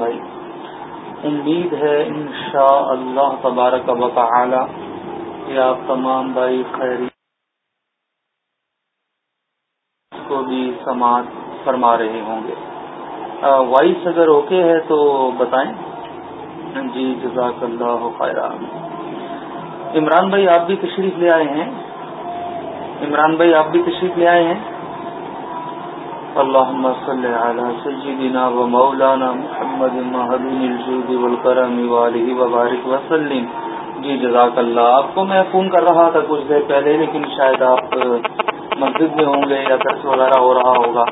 بھائی امید ہے ان شاء اللہ تبارک و تعالی کہ آپ تمام بھائی خیری کو بھی سماعت فرما رہے ہوں گے۔ وائس اگر اوکے ہے تو بتائیں۔ جی جزاک اللہ خیر عمران بھائی، آپ بھی تشریف لے آئے ہیں؟ عمران بھائی، آپ بھی تشریف لے آئے ہیں؟ اللهم صل على سيدنا ومولانا محمد المهدي الجود والكرم وآله وبارك وسلم۔ جی جزاک اللہ۔ آپ کو میں فون کر رہا تھا کچھ دیر پہلے، لیکن شاید آپ مسجد میں ہوں گے یا درس وغیرہ ہو رہا ہوگا،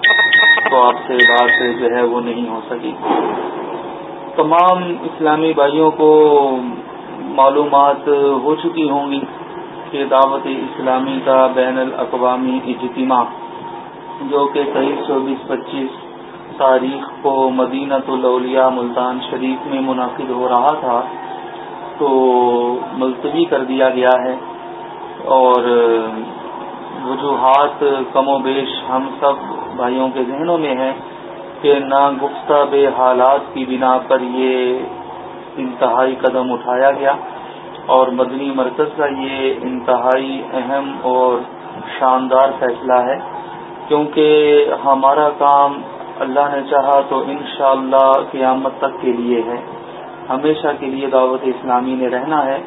تو آپ سے بات جو ہے وہ نہیں ہو سکی۔ تمام اسلامی بھائیوں کو معلومات ہو چکی ہوں گی کہ دعوت اسلامی کا بین الاقوامی اجتماع جو کہ تیئیس چوبیس پچیس تاریخ کو مدینہ الاولیاء ملتان شریف میں منعقد ہو رہا تھا، تو ملتوی کر دیا گیا ہے اور وجوہات کم و بیش ہم سب بھائیوں کے ذہنوں میں ہے کہ نہ گفتہ بے حالات کی بنا پر یہ انتہائی قدم اٹھایا گیا اور مدنی مرکز کا یہ انتہائی اہم اور شاندار فیصلہ ہے۔ کیونکہ ہمارا کام اللہ نے چاہا تو انشاءاللہ اللہ قیامت تک کے لیے ہے۔ ہمیشہ کے لیے دعوت اسلامی نے رہنا ہے۔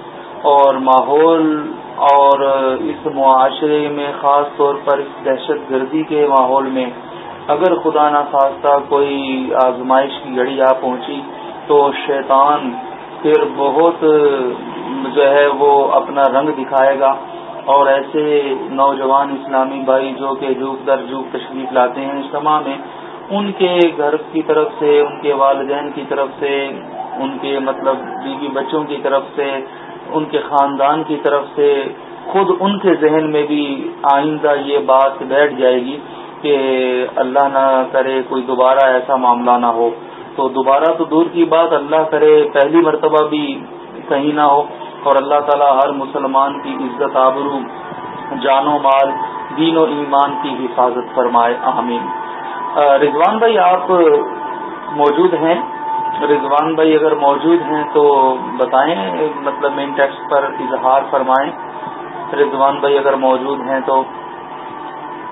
اور ماحول اور اس معاشرے میں خاص طور پر اس دہشت گردی کے ماحول میں اگر خدا نخواستہ کوئی آزمائش کی گھڑی آ پہنچی تو شیطان پھر بہت جو ہے وہ اپنا رنگ دکھائے گا۔ اور ایسے نوجوان اسلامی بھائی جو کہ جھوک در جھوک تشریف لاتے ہیں اجتماع میں، ان کے گھر کی طرف سے، ان کے والدین کی طرف سے، ان کے مطلب بیوی بچوں کی طرف سے، ان کے خاندان کی طرف سے، خود ان کے ذہن میں بھی آئندہ یہ بات بیٹھ جائے گی کہ اللہ نہ کرے کوئی دوبارہ ایسا معاملہ نہ ہو۔ تو دوبارہ تو دور کی بات، اللہ کرے پہلی مرتبہ بھی کہیں نہ ہو۔ اور اللہ تعالیٰ ہر مسلمان کی عزت آبرو، جان و مال، دین و ایمان کی حفاظت فرمائے، آمین۔ رضوان بھائی، آپ موجود ہیں؟ رضوان بھائی اگر موجود ہیں تو بتائیں مطلب مین ٹیکسٹ پر اظہار فرمائیں۔ رضوان بھائی اگر موجود ہیں تو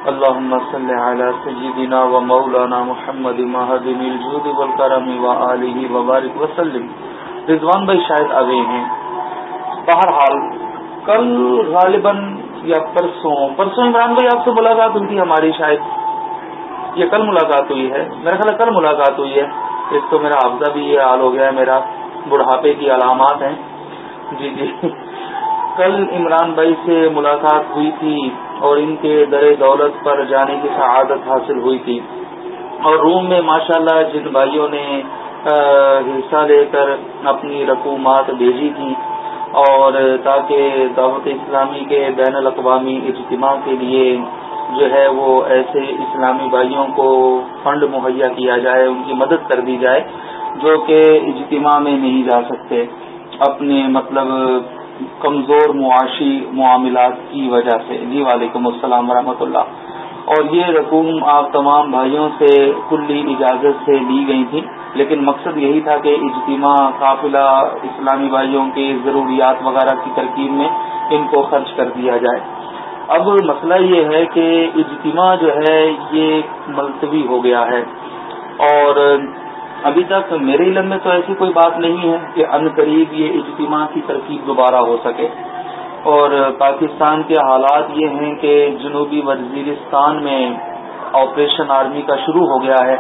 اللہ صلی علی سیدنا و مولانا محمد مہدن الجود والکرم و علیہ وبارک وسلم۔ رضوان بھائی شاید ابھی ہیں۔ بہرحال کل غالباً یا پرسوں پرسوں عمران بھائی آپ سے ملاقات ہوئی تھی ہماری شاید۔ یہ کل ملاقات ہوئی ہے۔ میرا خیال کل ملاقات ہوئی ہے۔ ایک تو میرا حافظہ بھی یہ حال ہو گیا ہے، میرا بڑھاپے کی علامات ہیں۔ جی جی۔ کل عمران بھائی سے ملاقات ہوئی تھی اور ان کے در دولت پر جانے کی سعادت حاصل ہوئی تھی۔ اور روم میں ماشاءاللہ جن بھائیوں نے حصہ لے کر اپنی رقومات بھیجی تھی۔ اور تاکہ دعوت اسلامی کے بین الاقوامی اجتماع کے لیے جو ہے وہ ایسے اسلامی بھائیوں کو فنڈ مہیا کیا جائے، ان کی مدد کر دی جائے جو کہ اجتماع میں نہیں جا سکتے۔ اپنے مطلب کمزور معاشی معاملات کی وجہ سے۔ جی وعلیکم السلام ورحمۃ اللہ۔ اور یہ رقوم آپ تمام بھائیوں سے کلی اجازت سے لی گئی تھی لیکن مقصد یہی تھا کہ اجتماع، قافلہ، اسلامی بھائیوں کی ضروریات وغیرہ کی ترکیب میں ان کو خرچ کر دیا جائے۔ اب مسئلہ یہ ہے کہ اجتماع جو ہے یہ ملتوی ہو گیا ہے۔ اور ابھی تک میرے علم میں تو ایسی کوئی بات نہیں ہے کہ ان قریب یہ اجتماع کی ترکیب دوبارہ ہو سکے۔ اور پاکستان کے حالات یہ ہیں کہ جنوبی وزیرستان میں آپریشن آرمی کا شروع ہو گیا ہے۔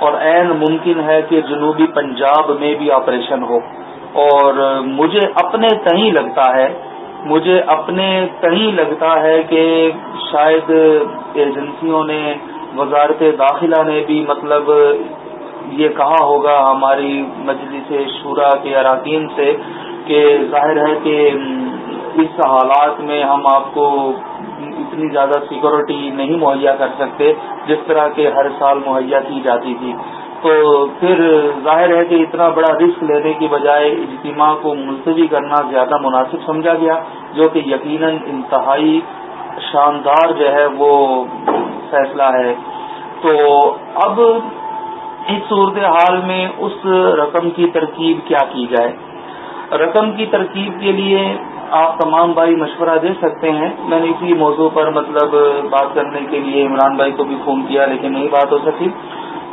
اور عین ممکن ہے کہ جنوبی پنجاب میں بھی آپریشن ہو۔ اور مجھے اپنے تہیں لگتا ہے، مجھے اپنے کہیں لگتا ہے کہ شاید ایجنسیوں نے، وزارت داخلہ نے بھی مطلب یہ کہا ہوگا ہماری مجلس شورا کے اراکین سے کہ ظاہر ہے کہ اس حالات میں ہم آپ کو اتنی زیادہ سیکورٹی نہیں مہیا کر سکتے جس طرح کے ہر سال مہیا کی جاتی تھی۔ تو پھر ظاہر ہے کہ اتنا بڑا رسک لینے کی بجائے اجتماع کو ملتوی کرنا زیادہ مناسب سمجھا گیا، جو کہ یقیناً انتہائی شاندار جو ہے وہ فیصلہ ہے۔ تو اب اس صورتحال میں اس رقم کی ترکیب کیا کی جائے؟ رقم کی ترکیب کے لیے آپ تمام بھائی مشورہ دے سکتے ہیں۔ میں نے اسی موضوع پر مطلب بات کرنے کے لیے عمران بھائی کو بھی فون کیا، لیکن نہیں، بات ہو سکی۔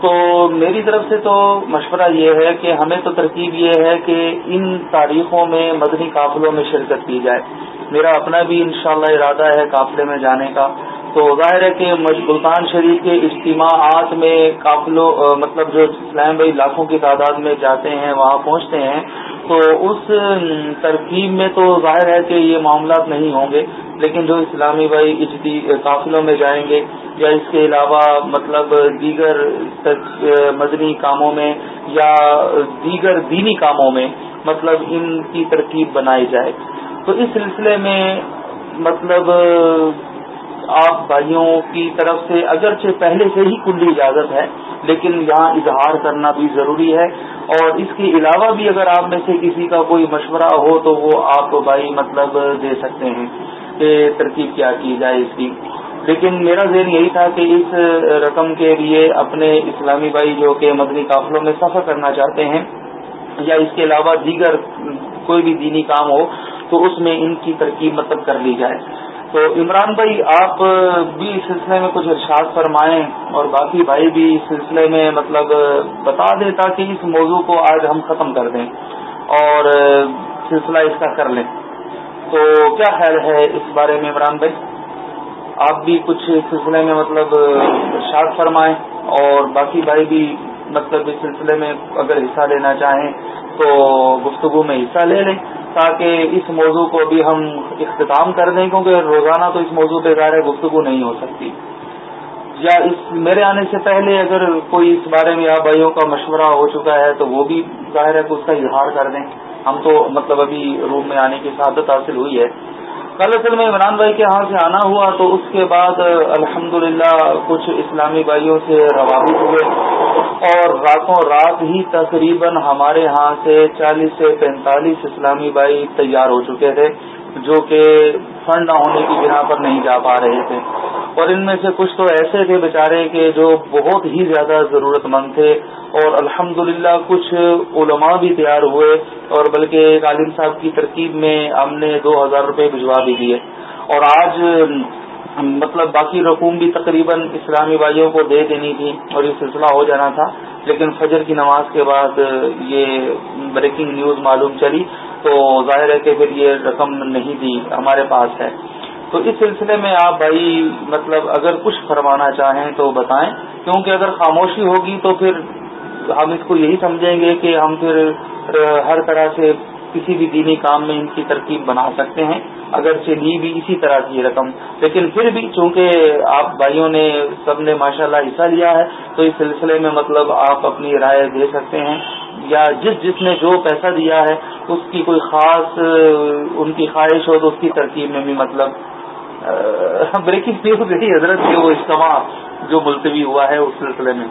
تو میری طرف سے تو مشورہ یہ ہے کہ ہمیں تو ترکیب یہ ہے کہ ان تاریخوں میں مدنی قافلوں میں شرکت کی جائے۔ میرا اپنا بھی انشاءاللہ ارادہ ہے قافلے میں جانے کا۔ تو ظاہر ہے کہ ملتان شریف کے اجتماعات میں قافلوں مطلب جو اسلام بھائی لاکھوں کی تعداد میں جاتے ہیں، وہاں پہنچتے ہیں۔ تو اس ترکیب میں تو ظاہر ہے کہ یہ معاملات نہیں ہوں گے، لیکن جو اسلامی بھائی قافلوں میں جائیں گے یا اس کے علاوہ مطلب دیگر مدنی کاموں میں یا دیگر دینی کاموں میں مطلب ان کی ترکیب بنائی جائے۔ تو اس سلسلے میں مطلب آپ بھائیوں کی طرف سے اگرچہ پہلے سے ہی کلی اجازت ہے، لیکن یہاں اظہار کرنا بھی ضروری ہے۔ اور اس کے علاوہ بھی اگر آپ میں سے کسی کا کوئی مشورہ ہو تو وہ آپ بھائی مطلب دے سکتے ہیں کہ ترکیب کیا کی جائے اس کی۔ لیکن میرا ذہن یہی تھا کہ اس رقم کے لیے اپنے اسلامی بھائی جو کہ مدنی قافلوں میں سفر کرنا چاہتے ہیں یا اس کے علاوہ دیگر کوئی بھی دینی کام ہو تو اس میں ان کی ترکیب مطلب کر لی جائے۔ تو عمران بھائی، آپ بھی اس سلسلے میں کچھ ارشاد فرمائیں اور باقی بھائی بھی اس سلسلے میں مطلب بتا دیں تاکہ اس موضوع کو آج ہم ختم کر دیں اور سلسلہ اس کا کر لیں۔ تو کیا خیال ہے اس بارے میں عمران بھائی؟ آپ بھی کچھ سلسلے میں مطلب ارشاد فرمائیں اور باقی بھائی بھی مطلب اس سلسلے میں اگر حصہ لینا چاہیں تو گفتگو میں حصہ لے لیں۔ تاکہ اس موضوع کو بھی ہم اختتام کر دیں، کیونکہ روزانہ تو اس موضوع پہ ظاہر گفتگو نہیں ہو سکتی۔ یا اس میرے آنے سے پہلے اگر کوئی اس بارے میں آپ بھائیوں کا مشورہ ہو چکا ہے، تو وہ بھی ظاہر ہے کہ اس کا اظہار کر دیں۔ ہم تو مطلب ابھی روم میں آنے کی سعادت حاصل ہوئی ہے۔ کل اصل میں عمران بھائی کے ہاں سے آنا ہوا، تو اس کے بعد الحمد کچھ اسلامی بھائیوں سے روابط ہوئے۔ اور راتوں رات ہی تقریباً ہمارے ہاں سے چالیس سے پینتالیس اسلامی بھائی تیار ہو چکے تھے، جو کہ فنڈ نہ ہونے کی بنا پر نہیں جا پا رہے تھے۔ اور ان میں سے کچھ تو ایسے تھے بیچارے کہ جو بہت ہی زیادہ ضرورت مند تھے۔ اور الحمد کچھ علماء بھی تیار ہوئے اور بلکہ ایک عالم صاحب کی ترکیب میں ہم نے دو ہزار روپے بھجوا بھی دیے۔ اور آج مطلب باقی رقوم بھی تقریباً اسلامی بھائیوں کو دے دینی تھی اور یہ سلسلہ ہو جانا تھا، لیکن فجر کی نماز کے بعد یہ بریکنگ نیوز معلوم چلی تو ظاہر ہے کہ پھر یہ رقم نہیں تھی ہمارے پاس ہے۔ تو اس سلسلے میں آپ بھائی مطلب اگر کچھ فرمانا چاہیں تو بتائیں، کیونکہ اگر خاموشی ہوگی تو پھر ہم اس کو یہی سمجھیں گے کہ ہم پھر ہر طرح سے کسی بھی دینی کام میں ان کی ترکیب بنا سکتے ہیں۔ اگر چلی بھی اسی طرح کی رقم۔ لیکن پھر بھی چونکہ آپ بھائیوں نے سب نے ماشاءاللہ حصہ لیا ہے، تو اس سلسلے میں مطلب آپ اپنی رائے دے سکتے ہیں۔ یا جس جس نے جو پیسہ دیا ہے، اس کی کوئی خاص، ان کی خواہش ہو تو اس کی ترکیب میں بھی مطلب بریکنگ نیوز یہی حضرت کے وہ اجتماع جو ملتوی ہوا ہے اس سلسلے میں۔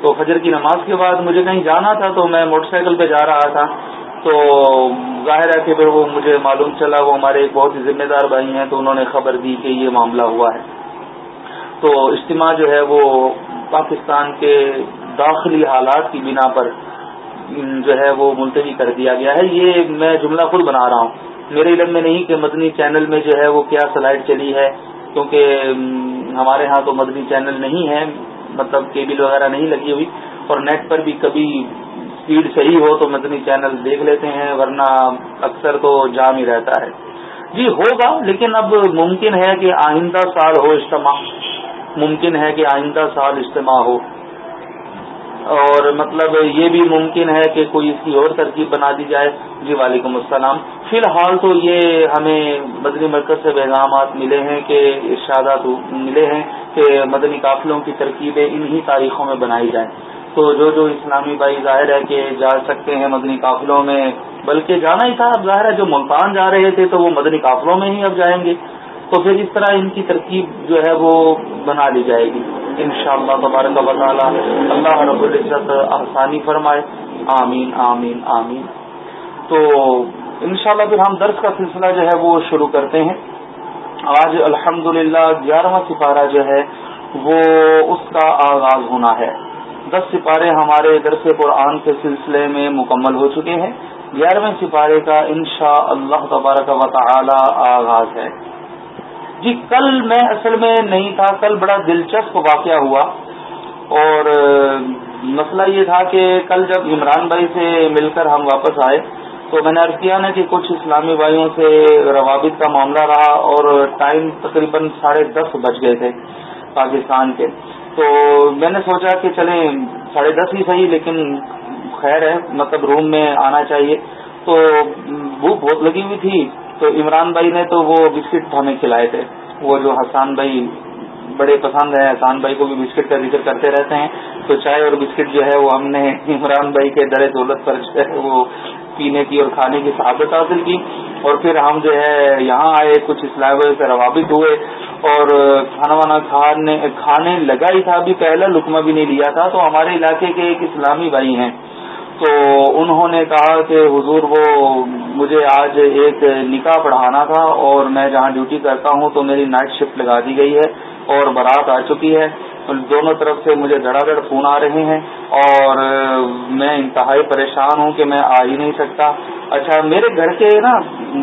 تو فجر کی نماز کے بعد مجھے کہیں جانا تھا تو میں موٹر سائیکل پہ جا رہا تھا۔ تو ظاہر ہے کہ پھر وہ مجھے معلوم چلا، وہ ہمارے ایک بہت ہی ذمہ دار بھائی ہیں، تو انہوں نے خبر دی کہ یہ معاملہ ہوا ہے۔ تو اجتماع جو ہے وہ پاکستان کے داخلی حالات کی بنا پر جو ہے وہ ملتوی کر دیا گیا ہے۔ یہ میں جملہ خود بنا رہا ہوں۔ میرے علم میں نہیں کہ مدنی چینل میں جو ہے وہ کیا سلائڈ چلی ہے، کیونکہ ہمارے ہاں تو مدنی چینل نہیں ہے مطلب کیبل وغیرہ نہیں لگی ہوئی، اور نیٹ پر بھی کبھی اسپیڈ صحیح ہو تو مدنی چینل دیکھ لیتے ہیں، ورنہ اکثر تو جام ہی رہتا ہے۔ جی ہوگا، لیکن اب ممکن ہے کہ آئندہ سال ہو اجتماع۔ ممکن ہے کہ آئندہ سال اجتماع ہو۔ اور مطلب یہ بھی ممکن ہے کہ کوئی اس کی اور ترکیب بنا دی جائے۔ جی وعلیکم السلام۔ فی الحال تو یہ ہمیں مدنی مرکز سے پیغامات ملے ہیں کہ ارشادات ملے ہیں کہ مدنی قافلوں کی ترکیبیں انہی تاریخوں میں بنائی جائیں۔ تو جو جو اسلامی بھائی ظاہر ہے کہ جا سکتے ہیں مدنی قافلوں میں، بلکہ جانا ہی تھا، اب ظاہر ہے جو ملتان جا رہے تھے تو وہ مدنی قافلوں میں ہی اب جائیں گے۔ تو پھر اس طرح ان کی ترکیب جو ہے وہ بنا لی جائے گی۔ ان شاء اللہ تبارک و تعالیٰ اللہ رب العزت آسانی فرمائے۔ آمین آمین آمین۔ تو انشاءاللہ پھر ہم درس کا سلسلہ جو ہے وہ شروع کرتے ہیں۔ آج الحمد للہ گیارہواں سپارہ جو ہے وہ اس کا آغاز ہونا ہے۔ دس سپارے ہمارے درس قرآن کے سلسلے میں مکمل ہو چکے ہیں۔ گیارہویں سپارے کا انشاء اللہ تبارک و تعالی آغاز ہے۔ جی کل میں اصل میں نہیں تھا، کل بڑا دلچسپ واقعہ ہوا۔ اور مسئلہ یہ تھا کہ کل جب عمران بھائی سے مل کر ہم واپس آئے، تو میں نے عرض کیا نا کہ کچھ اسلامی بھائیوں سے روابط کا معاملہ رہا اور ٹائم تقریباً ساڑھے دس بج گئے تھے پاکستان کے۔ تو میں نے سوچا کہ چلیں، ساڑھے دس ہی صحیح، لیکن خیر ہے مطلب روم میں آنا چاہیے۔ تو بھوک بہت لگی ہوئی تھی۔ تو عمران بھائی نے تو وہ بسکٹ ہمیں کھلائے تھے۔ وہ جو حسان بھائی بڑے پسند ہیں حسان بھائی کو بھی بسکٹ کا ذکر کرتے رہتے ہیں۔ تو چائے اور بسکٹ جو ہے وہ ہم نے عمران بھائی کے در دولت پر جو ہے وہ پینے کی اور کھانے کی صحابت حاصل کی۔ اور پھر ہم جو ہے یہاں آئے، کچھ اسلام سے روابط ہوئے۔ اور کھانا وانا کھانے کھانے لگا ہی تھا، ابھی پہلا لکمہ بھی نہیں لیا تھا۔ تو ہمارے علاقے کے ایک اسلامی بھائی ہیں۔ تو انہوں نے کہا کہ حضور وہ مجھے آج ایک نکاح پڑھانا تھا اور میں جہاں ڈیوٹی کرتا ہوں تو میری نائٹ شفٹ لگا دی گئی ہے۔ اور بارات آ چکی ہے۔ دونوں طرف سے مجھے دڑا دڑ فون آ رہے ہیں اور میں انتہائی پریشان ہوں کہ میں آ ہی نہیں سکتا۔ اچھا میرے گھر کے نا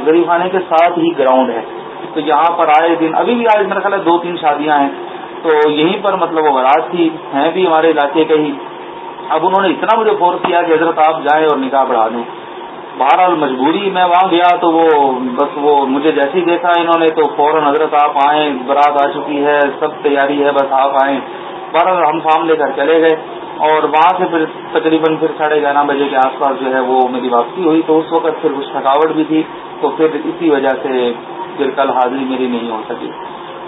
غریب خانے کے ساتھ ہی گراؤنڈ ہے۔ تو یہاں پر آئے دن، ابھی بھی آج میرا خیال ہے دو تین شادیاں ہیں۔ تو یہیں پر مطلب وہ بارات تھی، ہیں بھی ہمارے علاقے کے ہی۔ اب انہوں نے اتنا مجھے فورس کیا کہ حضرت آپ جائیں اور نکاح بڑھا دیں۔ بہرحال مجبوری میں وہاں گیا تو وہ بس وہ مجھے جیسے ہی دیکھا انہوں نے تو فوراً حضرت آپ آئیں، برات آ چکی ہے، سب تیاری ہے، بس آپ آئیں۔ بہرحال ہم فارم لے کر چلے گئے اور وہاں سے پھر تقریباً پھر ساڑھے گیارہ بجے کے آس پاس جو ہے وہ میری واپسی ہوئی۔ تو اس وقت پھر کچھ تھکاوٹ بھی تھی، تو پھر اسی وجہ سے پھر کل حاضری میری نہیں ہو سکی۔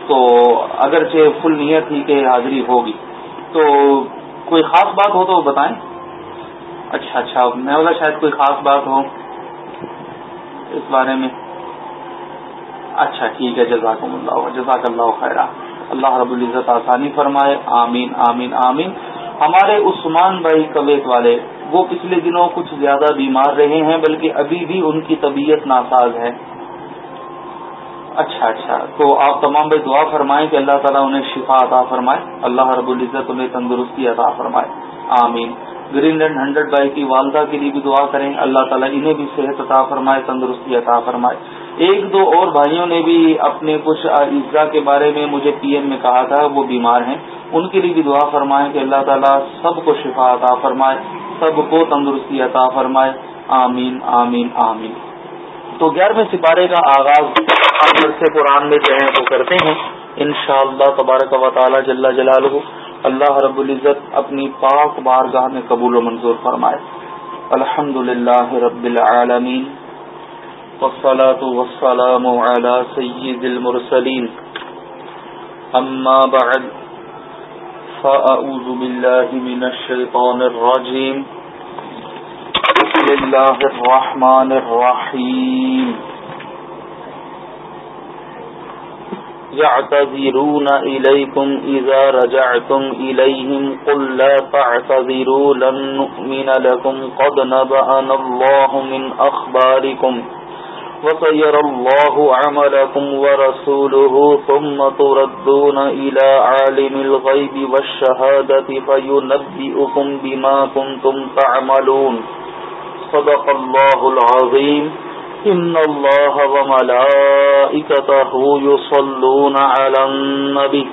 تو اگرچہ فل نیت تھی کہ حاضری ہوگی۔ تو کوئی خاص بات ہو تو بتائیں۔ اچھا اچھا میں بولا شاید کوئی خاص بات ہو اس بارے میں۔ اچھا ٹھیک ہے جزاک اللہ جزاک اللہ خیر اللہ رب العزت آسانی فرمائے۔ آمین آمین آمین۔ ہمارے عثمان بھائی کویت والے، وہ پچھلے دنوں کچھ زیادہ بیمار رہے ہیں، بلکہ ابھی بھی ان کی طبیعت ناساز ہے۔ اچھا اچھا۔ تو آپ تمام بھائی دعا فرمائیں کہ اللہ تعالیٰ انہیں شفا عطا فرمائے۔ اللہ رب العزت انہیں تندرستی عطا فرمائے۔ آمین۔ گرین لینڈ ہنڈریڈ بائی کی والدہ کے لیے بھی دعا کریں۔ اللہ تعالیٰ انہیں بھی صحت عطا فرمائے، تندرستی عطا فرمائے۔ ایک دو اور بھائیوں نے بھی اپنے کچھ عزا کے بارے میں مجھے پی ایم میں کہا تھا، وہ بیمار ہیں۔ ان کے لیے بھی دعا فرمائیں کہ اللہ تعالیٰ سب کو شفا عطا فرمائے، سب کو تندرستی عطا فرمائے۔ آمین آمین آمین۔ تو گیارہویں سپارے کا آغاز سے قرآن میں جو ہے وہ کرتے ہیں۔ ان شاء اللہ تبارک و تعالیٰ جل جلال اللہ رب العزت اپنی پاک بارگاہ میں قبول و منظور فرمائے۔ الحمد للہ رب العالمین، والصلاة والسلام على سيد المرسلين أما بعد فأعوذ بالله من الشيطان الرجيم بسم الله الرحمن الرحيم يعتذرون إليكم إذا رجعتم إليهم قل لا تعتذروا، لن نؤمن لكم، قد نبأنا الله من أخباركم وسير الله عملكم ورسوله ثم تردون إلى عالم الغيب والشهادة فينبئكم بما كنتم تعملون. صدق الله العظيم. إن الله وملائكته يصلون على النبي.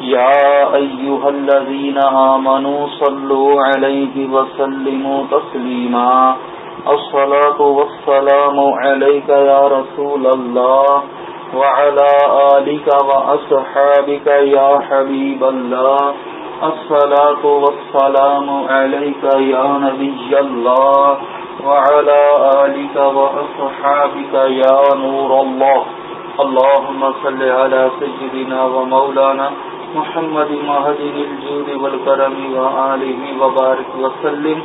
يا أيها الذين آمنوا صلوا عليه وسلموا تسليما. الصلاة والسلام عليك يا رسول الله وعلى آلك وأصحابك يا حبيب الله. الصلاة والسلام عليك يا نبي الله وعلى آلك وأصحابك يا نور الله. اللهم صل على سيدنا ومولانا محمد مهدن الجود والكرم وآله وبارك وسلم.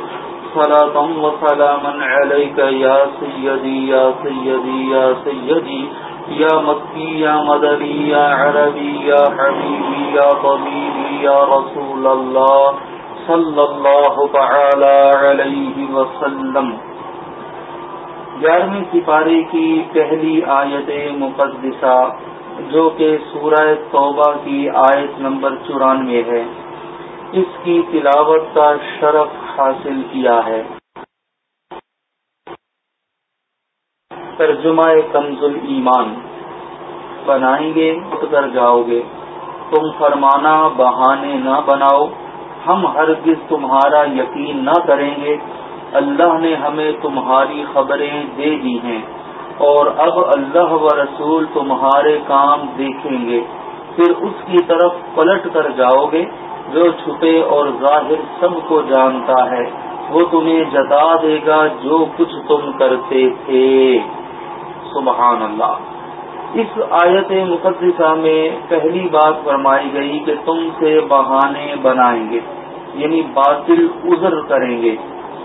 صلاة وسلاما عليك يا سيدي يا سيدي يا سيدي. يا مكي، يا مدني، يا عربي، يا حبيبي، يا طبيبي، يا رسول الله. صلی اللہ تعالی علیہ وسلم۔ گیارہویں سپارے کی پہلی آیت مقدسہ، جو کہ سورہ توبہ کی آیت نمبر چورانوے ہے۔ اس کی تلاوت کا شرف حاصل کیا ہے۔ ترجمہ کنز ایمان بنائیں گے کر جاؤ گے۔ تم فرمانا، بہانے نہ بناؤ۔ ہم ہرگز تمہارا یقین نہ کریں گے۔ اللہ نے ہمیں تمہاری خبریں دے دی ہیں اور اب اللہ و رسول تمہارے کام دیکھیں گے۔ پھر اس کی طرف پلٹ کر جاؤ گے۔ جو چھپے اور ظاہر سب کو جانتا ہے، وہ تمہیں جتا دے گا جو کچھ تم کرتے تھے۔ سبحان اللہ۔ اس آیت مقدسہ میں پہلی بات فرمائی گئی کہ تم سے بہانے بنائیں گے یعنی باطل عذر کریں گے۔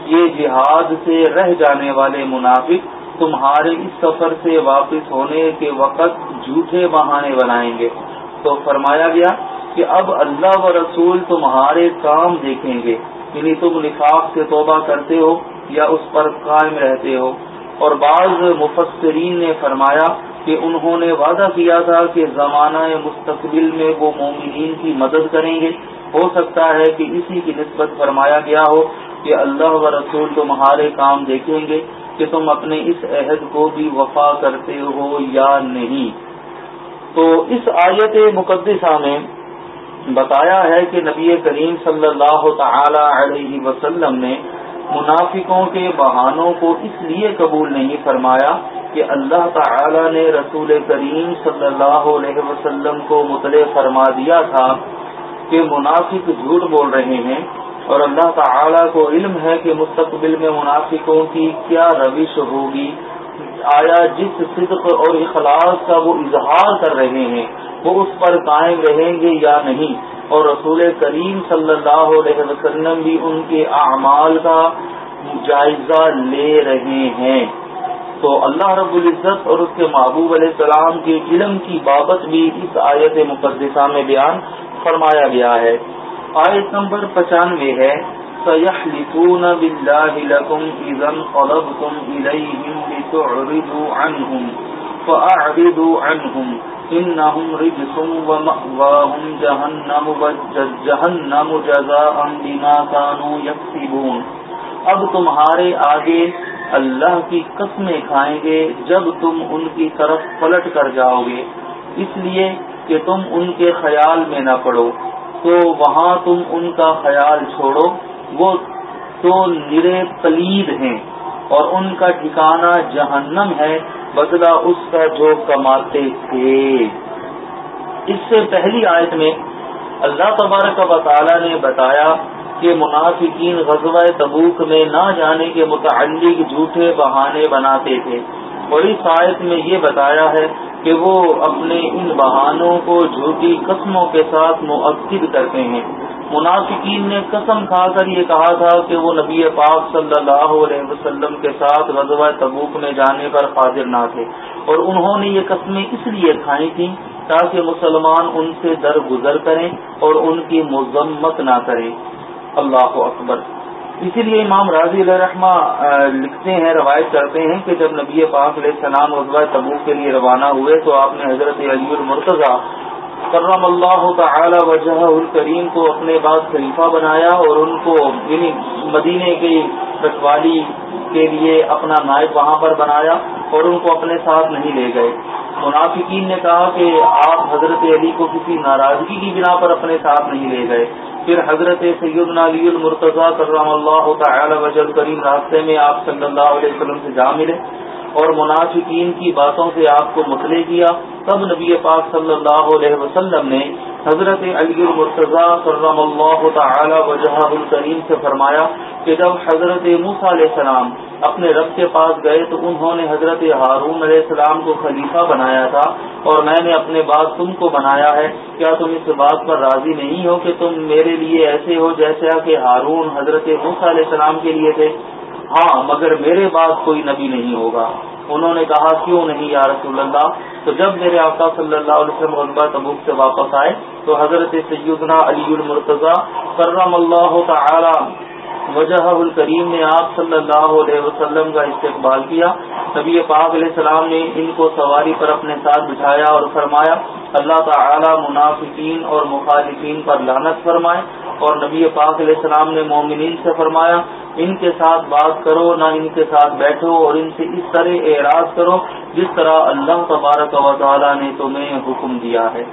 یہ جہاد سے رہ جانے والے منافق تمہارے اس سفر سے واپس ہونے کے وقت جھوٹے بہانے بنائیں گے۔ تو فرمایا گیا کہ اب اللہ و رسول تمہارے کام دیکھیں گے یعنی تم نفاق سے توبہ کرتے ہو یا اس پر قائم رہتے ہو۔ اور بعض مفسرین نے فرمایا کہ انہوں نے وعدہ کیا تھا کہ زمانہ مستقبل میں وہ مومنین کی مدد کریں گے۔ ہو سکتا ہے کہ اسی کی نسبت فرمایا گیا ہو کہ اللہ و رسول تمہارے کام دیکھیں گے کہ تم اپنے اس عہد کو بھی وفا کرتے ہو یا نہیں۔ تو اس آیت مقدسہ میں بتایا ہے کہ نبی کریم صلی اللہ تعالی علیہ وسلم نے منافقوں کے بہانوں کو اس لیے قبول نہیں فرمایا کہ اللہ تعالی نے رسول کریم صلی اللہ علیہ وسلم کو مطلع فرما دیا تھا کہ منافق جھوٹ بول رہے ہیں اور اللہ تعالی کو علم ہے کہ مستقبل میں منافقوں کی کیا روش ہوگی۔ آیا جس صدق اور اخلاص کا وہ اظہار کر رہے ہیں، وہ اس پر قائم رہیں گے یا نہیں؟ اور رسول کریم صلی اللہ علیہ وسلم بھی ان کے اعمال کا جائزہ لے رہے ہیں۔ تو اللہ رب العزت اور اس کے محبوب علیہ السلام کے علم کی بابت بھی اس آیت مقدسہ میں بیان فرمایا گیا ہے۔ آیت نمبر پچانوے ہے سیحلفون باللہ لکم اذن قلبتم الیہم لتعرضوا عنہم فاعرضوا عنہم انہم رجس ومأواہم جہنم جہنم جزاء بما كانوا یکسبون اب تمہارے آگے اللہ کی قسمیں کھائیں گے جب تم ان کی طرف پلٹ کر جاؤ گے۔ اس لیے کہ تم ان کے خیال میں نہ پڑو۔ تو وہاں تم ان کا خیال چھوڑو۔ وہ تو نرے پلید ہیں اور ان کا ٹھکانہ جہنم ہے۔ بدلہ اس کا جو کماتے تھے۔ اس سے پہلی آیت میں اللہ تبارک و تعالی نے بتایا کہ منافقین غزوہ تبوک میں نہ جانے کے متعلق جھوٹے بہانے بناتے تھے۔ اور اس آیت میں یہ بتایا ہے کہ وہ اپنے ان بہانوں کو جھوٹی قسموں کے ساتھ مؤکد کرتے ہیں۔ منافقین نے قسم کھا کر یہ کہا تھا کہ وہ نبی پاک صلی اللہ علیہ وسلم کے ساتھ غزوہ تبوک میں جانے پر قادر نہ تھے۔ اور انہوں نے یہ قسمیں اس لیے کھائی تھیں تاکہ مسلمان ان سے درگزر کریں اور ان کی مذمت نہ کریں۔ اللہ اکبر۔ اسی لیے امام راضی علیہ رحمہ لکھتے ہیں، روایت کرتے ہیں کہ جب نبی پاک علیہ السلام غزوہ تبوک کے لیے روانہ ہوئے تو آپ نے حضرت علی المرتضی کرم اللہ تعالی وجہ الکریم کو اپنے بعد خلیفہ بنایا اور ان کو یعنی مدینے کی رکھوالی کے لیے اپنا نائب وہاں پر بنایا اور ان کو اپنے ساتھ نہیں لے گئے۔ منافقین نے کہا کہ آپ حضرت علی کو کسی ناراضگی کی بنا پر اپنے ساتھ نہیں لے گئے۔ پھر حضرت سیدنا علی المرتضی کرم اللہ تعالی وجل کریم راستے میں آپ صلی اللہ علیہ وسلم سے جا ملے اور منافقین کی باتوں سے آپ کو مطلع کیا۔ تب نبی پاک صلی اللہ علیہ وسلم نے حضرت علی المرتضی کرم اللہ تعالی وجہ الکریم سے فرمایا کہ جب حضرت موسیٰ علیہ السلام اپنے رب کے پاس گئے تو انہوں نے حضرت ہارون علیہ السلام کو خلیفہ بنایا تھا اور میں نے اپنے بعد تم کو بنایا ہے۔ کیا تم اس بات پر راضی نہیں ہو کہ تم میرے لیے ایسے ہو جیسا کہ ہارون حضرت موسیٰ علیہ السلام کے لیے تھے؟ ہاں مگر میرے بعد کوئی نبی نہیں ہوگا۔ انہوں نے کہا، کیوں نہیں یا رسول اللہ؟ تو جب میرے آقا صلی اللہ علیہ وسلم غلبہ تبوک سے واپس آئے تو حضرت سیدنا علی المرتضی کرم اللہ تعالی وجہ الکریم نے آپ صلی اللہ علیہ وسلم کا استقبال کیا۔ نبی پاک علیہ السلام نے ان کو سواری پر اپنے ساتھ بٹھایا اور فرمایا، اللہ تعالی منافقین اور مخالفین پر لانت فرمائے۔ اور نبی پاک علیہ السلام نے مومنین سے فرمایا، ان کے ساتھ بات کرو، نہ ان کے ساتھ بیٹھو، اور ان سے اس طرح اعراض کرو جس طرح اللہ تبارک و تعالیٰ نے تمہیں حکم دیا ہے۔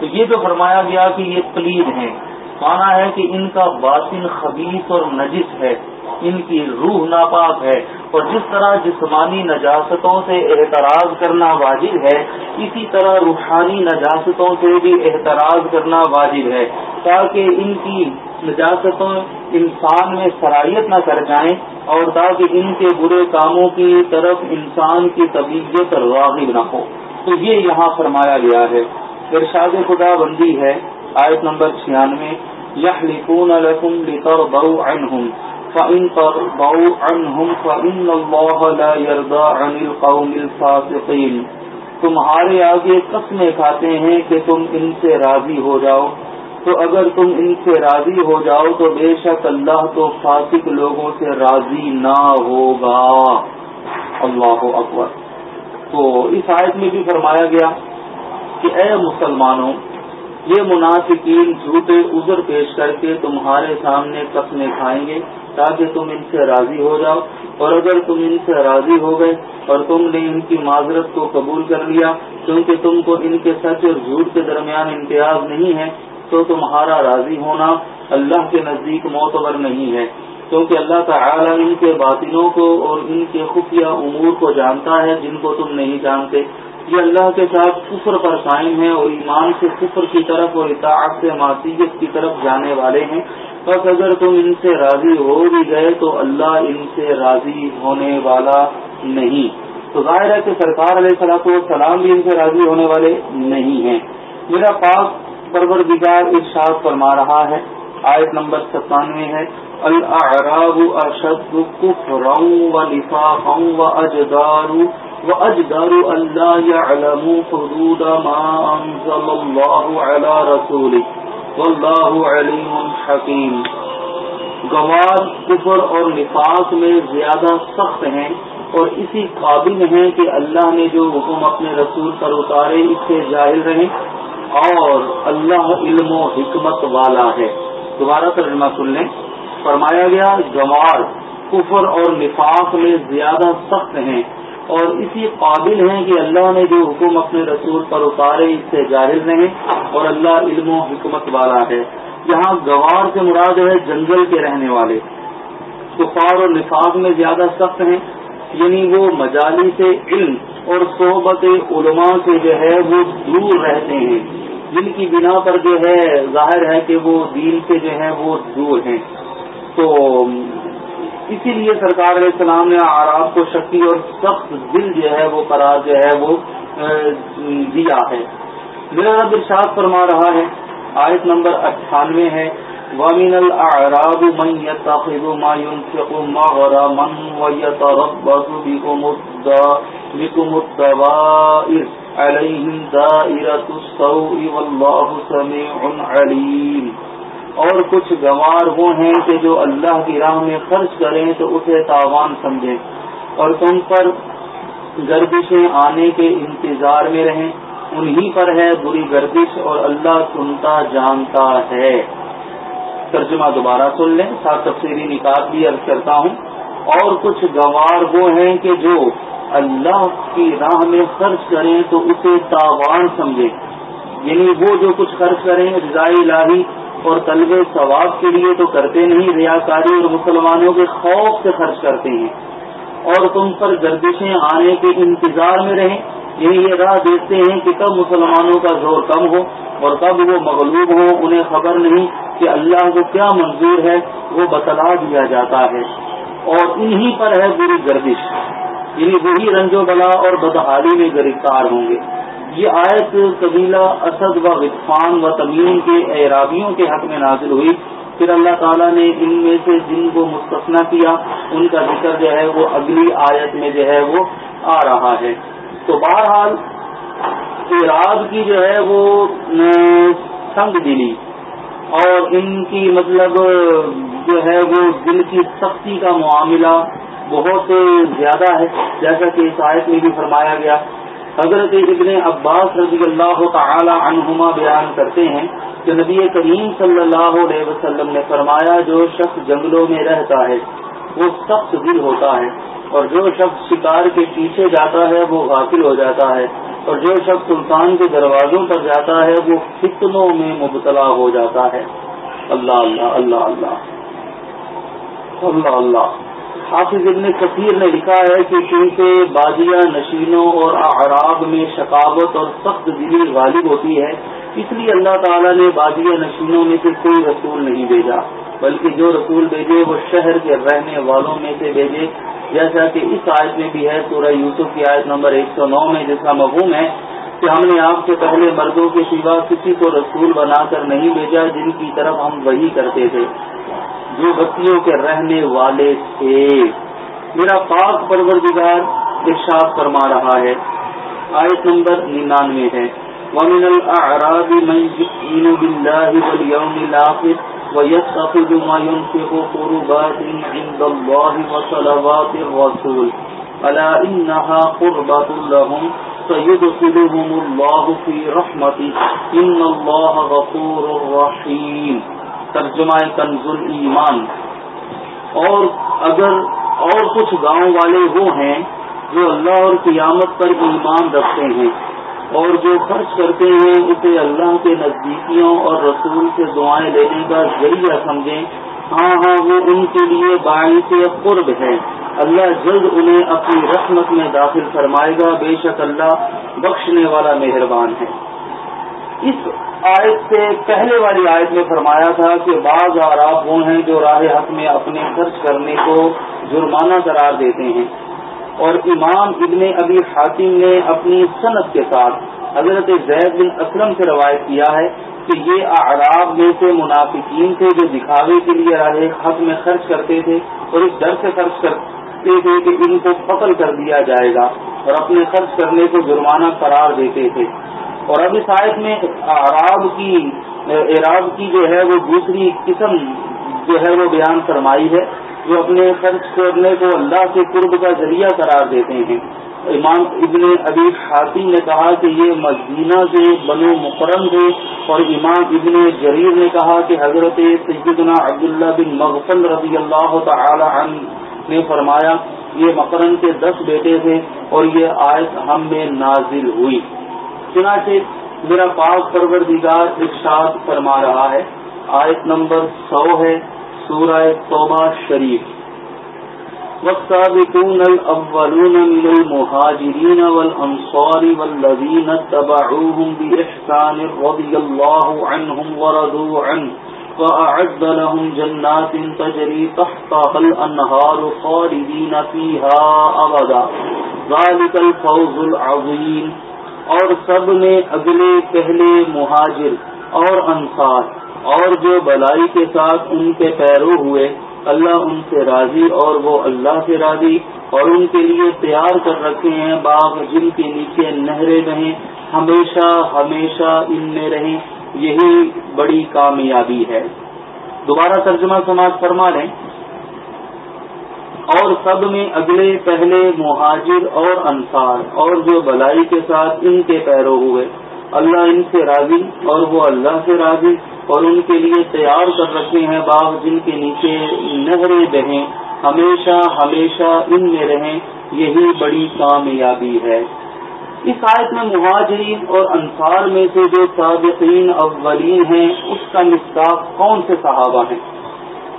تو یہ جو فرمایا گیا کہ یہ پلید ہیں۔ مانا ہے کہ ان کا باطن خبیص اور نجس ہے، ان کی روح ناپاک ہے اور جس طرح جسمانی نجاستوں سے احتراز کرنا واجب ہے، اسی طرح روحانی نجاستوں سے بھی احتراز کرنا واجب ہے۔ تاکہ ان کی نجاستوں انسان میں صلاحیت نہ کر جائیں اور تاکہ ان کے برے کاموں کی طرف انسان کی طبیعت راغب نہ ہو۔ تو یہ یہاں فرمایا گیا ہے۔ ارشاد خدا بندی ہے آیت نمبر چھیانوے یہ لکھون لکھن عنہم فإن ترضوا عنهم فإن الله لا يرضى عن القوم الفاسقين تمہارے آگے قسمیں کھاتے ہیں کہ تم ان سے راضی ہو جاؤ۔ تو اگر تم ان سے راضی ہو جاؤ تو بے شک اللہ تو فاسق لوگوں سے راضی نہ ہوگا۔ اللہ اکبر۔ تو اس آیت میں بھی فرمایا گیا کہ اے مسلمانوں یہ منافقین جھوٹے عذر پیش کر کے تمہارے سامنے قسمیں کھائیں گے تاکہ تم ان سے راضی ہو جاؤ۔ اور اگر تم ان سے راضی ہو گئے اور تم نے ان کی معذرت کو قبول کر لیا کیونکہ تم کو ان کے سچ اور جھوٹ کے درمیان امتیاز نہیں ہے، تو تمہارا راضی ہونا اللہ کے نزدیک معتبر نہیں ہے۔ کیونکہ اللہ تعالی ان کے باطنوں کو اور ان کے خفیہ امور کو جانتا ہے، جن کو تم نہیں جانتے۔ یہ اللہ کے ساتھ کفر پر قائم ہے اور ایمان سے کفر کی طرف اور اطاعت سے معصیت کی طرف جانے والے ہیں۔ بس اگر تم ان سے راضی ہو بھی گئے تو اللہ ان سے راضی ہونے والا نہیں۔ تو ظاہر ہے کہ سرکار علیہ صلاح سلام بھی ان سے راضی ہونے والے نہیں ہیں۔ میرا پاک پرور بگار ارشاد فرما رہا ہے۔ آیت نمبر ستانوے ہے۔ الاعراب اشد کفرا و نفاقا و اجدار وأجدر أن لا يعلموا حدود ما أنزل الله على رسوله. والله عليم حكيم. گوار کفر اور نفاق میں زیادہ سخت ہیں اور اسی قابل ہیں کہ اللہ نے جو حکم اپنے رسول پر اتارے، اس سے جاہل رہیں اور اللہ علم و حکمت والا ہے۔ دوبارہ ترجمہ سن لیں۔ فرمایا گیا گوار کفر اور نفاق میں زیادہ سخت ہیں۔ اور اسی قابل ہیں کہ اللہ نے جو حکم اپنے رسول پر اتارے اس سے جاہر رہیں اور اللہ علم و حکمت والا ہے۔ یہاں گوار سے مراد ہے جنگل کے رہنے والے۔ کفار اور نفاق میں زیادہ سخت ہیں یعنی وہ مجالی سے علم اور صحبت علماء سے جو ہے وہ دور رہتے ہیں۔ جن کی بنا پر جو ہے ظاہر ہے کہ وہ دین سے جو ہے وہ دور ہیں۔ تو اسی لیے سرکار علیہ السلام نے آراب کو شکتی اور سخت دل جو ہے وہ قرار جو ہے وہ دیا ہے۔ میرا رب ارشاد فرما رہا ہے، آیت نمبر اٹھانوے ہے، ومن الاعراب من يتخذ ما السوء والله سميع اور کچھ گوار وہ ہیں کہ جو اللہ کی راہ میں خرچ کریں تو اسے تاوان سمجھیں۔ اور تم پر گردشیں آنے کے انتظار میں رہیں۔ انہی پر ہے بری گردش اور اللہ سنتا جانتا ہے۔ ترجمہ دوبارہ سن لیں۔ ساتھ تفصیلی نکات بھی عرض کرتا ہوں۔ اور کچھ گوار وہ ہیں کہ جو اللہ کی راہ میں خرچ کریں تو اسے تاوان سمجھیں۔ یعنی وہ جو کچھ خرچ کریں رضائی لاہی اور طلب ثواب کے لیے تو کرتے نہیں، ریاکاری اور مسلمانوں کے خوف سے خرچ کرتے ہیں۔ اور تم پر گردشیں آنے کے انتظار میں رہیں۔ یہی یہ راہ دیکھتے ہیں کہ کب مسلمانوں کا زور کم ہو اور کب وہ مغلوب ہوں۔ انہیں خبر نہیں کہ اللہ کو کیا منظور ہے، وہ بتلا دیا جاتا ہے۔ اور انہی پر ہے بری گردش۔ یعنی وہی رنج و بلا اور بدحالی میں گرفتار ہوں گے۔ یہ آیت قبیلہ اسد و غفان و تمیم کے اعرابیوں کے حق میں نازل ہوئی۔ پھر اللہ تعالیٰ نے ان میں سے جن کو مستثنا کیا، ان کا ذکر جو ہے وہ اگلی آیت میں جو ہے وہ آ رہا ہے۔ تو بہرحال اعراب کی جو ہے وہ سنگ دلی اور ان کی مطلب جو ہے وہ دل کی سختی کا معاملہ بہت زیادہ ہے۔ جیسا کہ اس آیت میں بھی فرمایا گیا حضرت ابن عباس رضی اللہ تعالی عنہما بیان کرتے ہیں کہ نبی کریم صلی اللہ علیہ وسلم نے فرمایا، جو شخص جنگلوں میں رہتا ہے، وہ سخت دل ہوتا ہے، اور جو شخص شکار کے پیچھے جاتا ہے، وہ غافل ہو جاتا ہے، اور جو شخص سلطان کے دروازوں پر جاتا ہے، وہ فتنوں میں مبتلا ہو جاتا ہے۔ اللہ اللہ اللہ اللہ۔ اللہ اللہ۔ حافظ ابن کثیر نے لکھا ہے کہ کیونکہ بادیاں نشینوں اور اعراب میں شکاوت اور سخت دلی غالب ہوتی ہے، اس لیے اللہ تعالیٰ نے بادیاں نشینوں میں سے کوئی رسول نہیں بھیجا، بلکہ جو رسول بھیجے وہ شہر کے رہنے والوں میں سے بھیجے۔ جیسا کہ اس آیت میں بھی ہے، سورہ یوسف کی آیت نمبر ایک سو نو میں جس کا مفہوم ہے کہ ہم نے آپ سے پہلے مردوں کے سوا کسی کو رسول بنا کر نہیں بھیجا جن کی طرف ہم وہی کرتے تھے۔ جو بستیوں کے رہنے والے تھے۔ میرا پاک پروردگار ارشاد فرما رہا ہے۔ آیت نمبر ننانوے ہے۔ ومن الأعراب من يؤمن بالله واليوم الآخر ويتخذ ما ينفق قربات عند الله وصلوات الرسول ألا إنها قربة لهم سيدخلهم الله في رحمته إن الله غفور رحيم ترجمہ کنز ایمان۔ اور اگر اور کچھ گاؤں والے وہ ہیں جو اللہ اور قیامت پر ایمان رکھتے ہیں اور جو خرچ کرتے ہیں، اسے اللہ کے نزدیکیوں اور رسول سے دعائیں لینے کا ذریعہ سمجھیں۔ ہاں ہاں وہ ان کے لیے باعث قرب ہے اللہ جلد انہیں اپنی رحمت میں داخل فرمائے گا۔ بے شک اللہ بخشنے والا مہربان ہے۔ اس آیت سے پہلے والی آیت میں فرمایا تھا کہ بعض آراب وہ ہیں جو راہ حق میں اپنے خرچ کرنے کو جرمانہ قرار دیتے ہیں۔ اور امام ابن ابی حاتم نے اپنی صنعت کے ساتھ حضرت زید بن اسلم سے روایت کیا ہے کہ یہ اعراب میں سے منافقین تھے جو دکھاوے کے لیے راہ حق میں خرچ کرتے تھے اور اس ڈر سے خرچ کرتے تھے کہ ان کو قتل کر دیا جائے گا اور اپنے خرچ کرنے کو جرمانہ قرار دیتے تھے۔ اور اب اس آیت میں عراب کی عراب کی جو ہے وہ دوسری قسم جو ہے وہ بیان فرمائی ہے، جو اپنے خرچ کرنے کو اللہ کے قرب کا ذریعہ قرار دیتے ہیں۔ امام ابن ابی حاتم نے کہا کہ یہ مدینہ کے بنو مقرم تھے اور امام ابن جریر نے کہا کہ حضرت سیدنا عبداللہ بن مغفل رضی اللہ تعالی عنہ نے فرمایا، یہ مقرن کے دس بیٹے تھے اور یہ آیت ہم میں نازل ہوئی۔ چنانچہ میرا پاک پروردگار ارشاد فرما رہا ہے۔ آیت نمبر سو ہے، سورہ توبہ شریف۔ والسابقون الأولون من المهاجرين والأنصار والذين اتبعوهم بإحسان رضي الله عنهم ورضوا عنه وأعد لهم جنات تجري تحتها الأنهار خالدين فيها أبدا۔ ذلك الفوز العظيم۔ اور سب میں اگلے پہلے مہاجر اور انصار اور جو بلائی کے ساتھ ان کے پیرو ہوئے، اللہ ان سے راضی اور وہ اللہ سے راضی اور ان کے لیے تیار کر رکھے ہیں، باغ جن کے نیچے نہریں رہیں ہمیشہ ہمیشہ ان میں رہیں، یہی بڑی کامیابی ہے۔ دوبارہ ترجمہ سماج فرما لیں۔ اور سب میں اگلے پہلے مہاجر اور انصار اور جو بلائی کے ساتھ ان کے پیرو ہوئے، اللہ ان سے راضی اور وہ اللہ سے راضی اور ان کے لیے تیار کر رکھے ہیں باغ جن کے نیچے نہریں بہیں۔ ہمیشہ ہمیشہ ان میں رہیں، یہی بڑی کامیابی ہے۔ اس آیت میں مہاجرین اور انصار میں سے جو سابقین اولین ہیں، اس کا مصداق کون سے صحابہ ہیں؟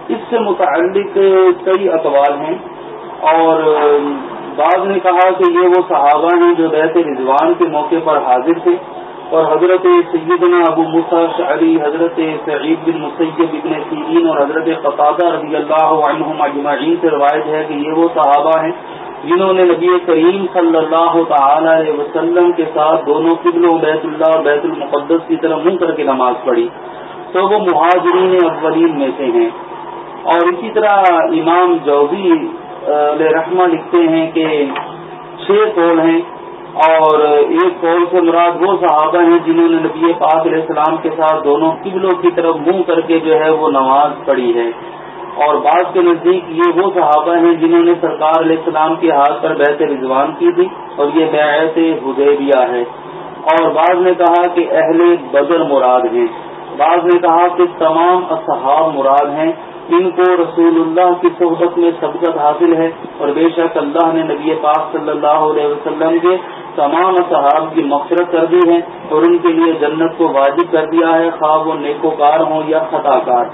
اس سے متعلق کئی اقوال ہیں اور بعض نے کہا کہ یہ وہ صحابہ ہیں جو بیت رضوان کے موقع پر حاضر تھے اور حضرت سیدنا ابو مسا شعری، حضرت سعید بن مسیب ابن سیرین اور حضرت قطادہ رضی اللہ عنہم اجمعین سے روایت ہے کہ یہ وہ صحابہ ہیں جنہوں نے نبی کریم صلی اللہ تعالی علیہ وسلم کے ساتھ دونوں قبلوں بیت اللہ اور بیت المقدس کی طرف منہ کر کے نماز پڑھی۔ تو وہ مہاجرین اولین میں سے ہیں۔ اور اسی طرح امام جوزی علیہ رحمہ لکھتے ہیں کہ چھ قول ہیں اور ایک قول سے مراد وہ صحابہ ہیں جنہوں نے نبی پاک علیہ السلام کے ساتھ دونوں قبلوں کی طرف منہ کر کے جو ہے وہ نماز پڑھی ہے۔ اور بعض کے نزدیک یہ وہ صحابہ ہیں جنہوں نے سرکار علیہ السلام کے ہاتھ پر بیت رضوان کی تھی اور یہ بیعت حدیبیہ ہے۔ اور بعض نے کہا کہ اہل بدر مراد ہیں۔ بعض نے کہا کہ تمام اصحاب مراد ہیں۔ ان کو رسول اللہ کی صحبت میں سبقت حاصل ہے اور بے شک اللہ نے نبی پاک صلی اللہ علیہ وسلم کے تمام صحاب کی مغفرت کر دی ہے اور ان کے لیے جنت کو واجب کر دیا ہے خواب و نیکوکار ہوں یا خطا کار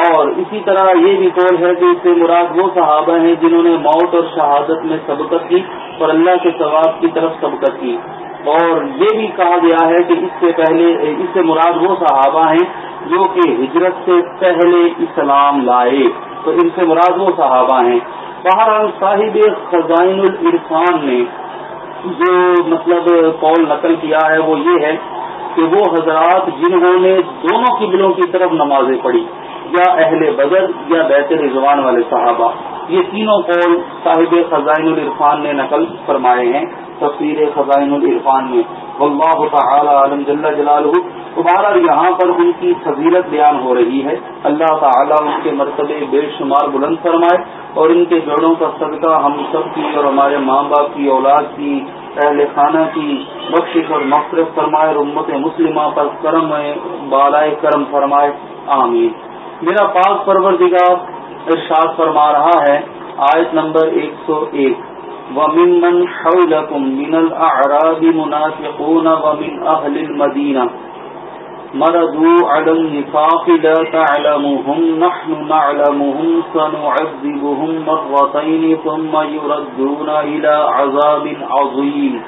اور اسی طرح یہ بھی قول ہے کہ اس سے مراد وہ صحابہ ہیں جنہوں نے موت اور شہادت میں سبقت کی اور اللہ کے ثواب کی طرف سبقت کی۔ اور یہ بھی کہا گیا ہے کہ اس سے پہلے، اس سے مراد وہ صحابہ ہیں جو کہ ہجرت سے پہلے اسلام لائے۔ تو ان سے مراد وہ صحابہ ہیں۔ بہرحال صاحب خزائن العرفان نے جو مطلب قول نقل کیا ہے، وہ یہ ہے کہ وہ حضرات جنہوں نے دونوں قبلوں کی طرف نمازیں پڑھی، یا اہل بدر یا بیت رضوان والے صحابہ۔ یہ تینوں قول صاحب خزائن العرفان نے نقل فرمائے ہیں۔ تصویر خزائن العرفان میں۔ واللہ تعالی عالم جل جلالہ۔ دوبارہ یہاں پر ان کی فضیلت بیان ہو رہی ہے۔ اللہ تعالیٰ ان کے مرتبے بے شمار بلند فرمائے اور ان کے جوڑوں کا صدقہ ہم سب کی اور ہمارے ماں باپ کی، اولاد کی، اہل خانہ کی بخشش اور مفرت فرمائے اور امت مسلمہ پر کرم بالائے کرم فرمائے۔ آمین۔ میرا پاک پرور ارشاد فرما رہا ہے، آیت نمبر ایک سو ایک۔ ومن حولكم من الأعراب منافقون ومن أهل المدينة مردوا على النفاق لا تعلمهم، نحن نعلمهم، سنعذبهم مرتين ثم يردون إلى عذاب عظيم۔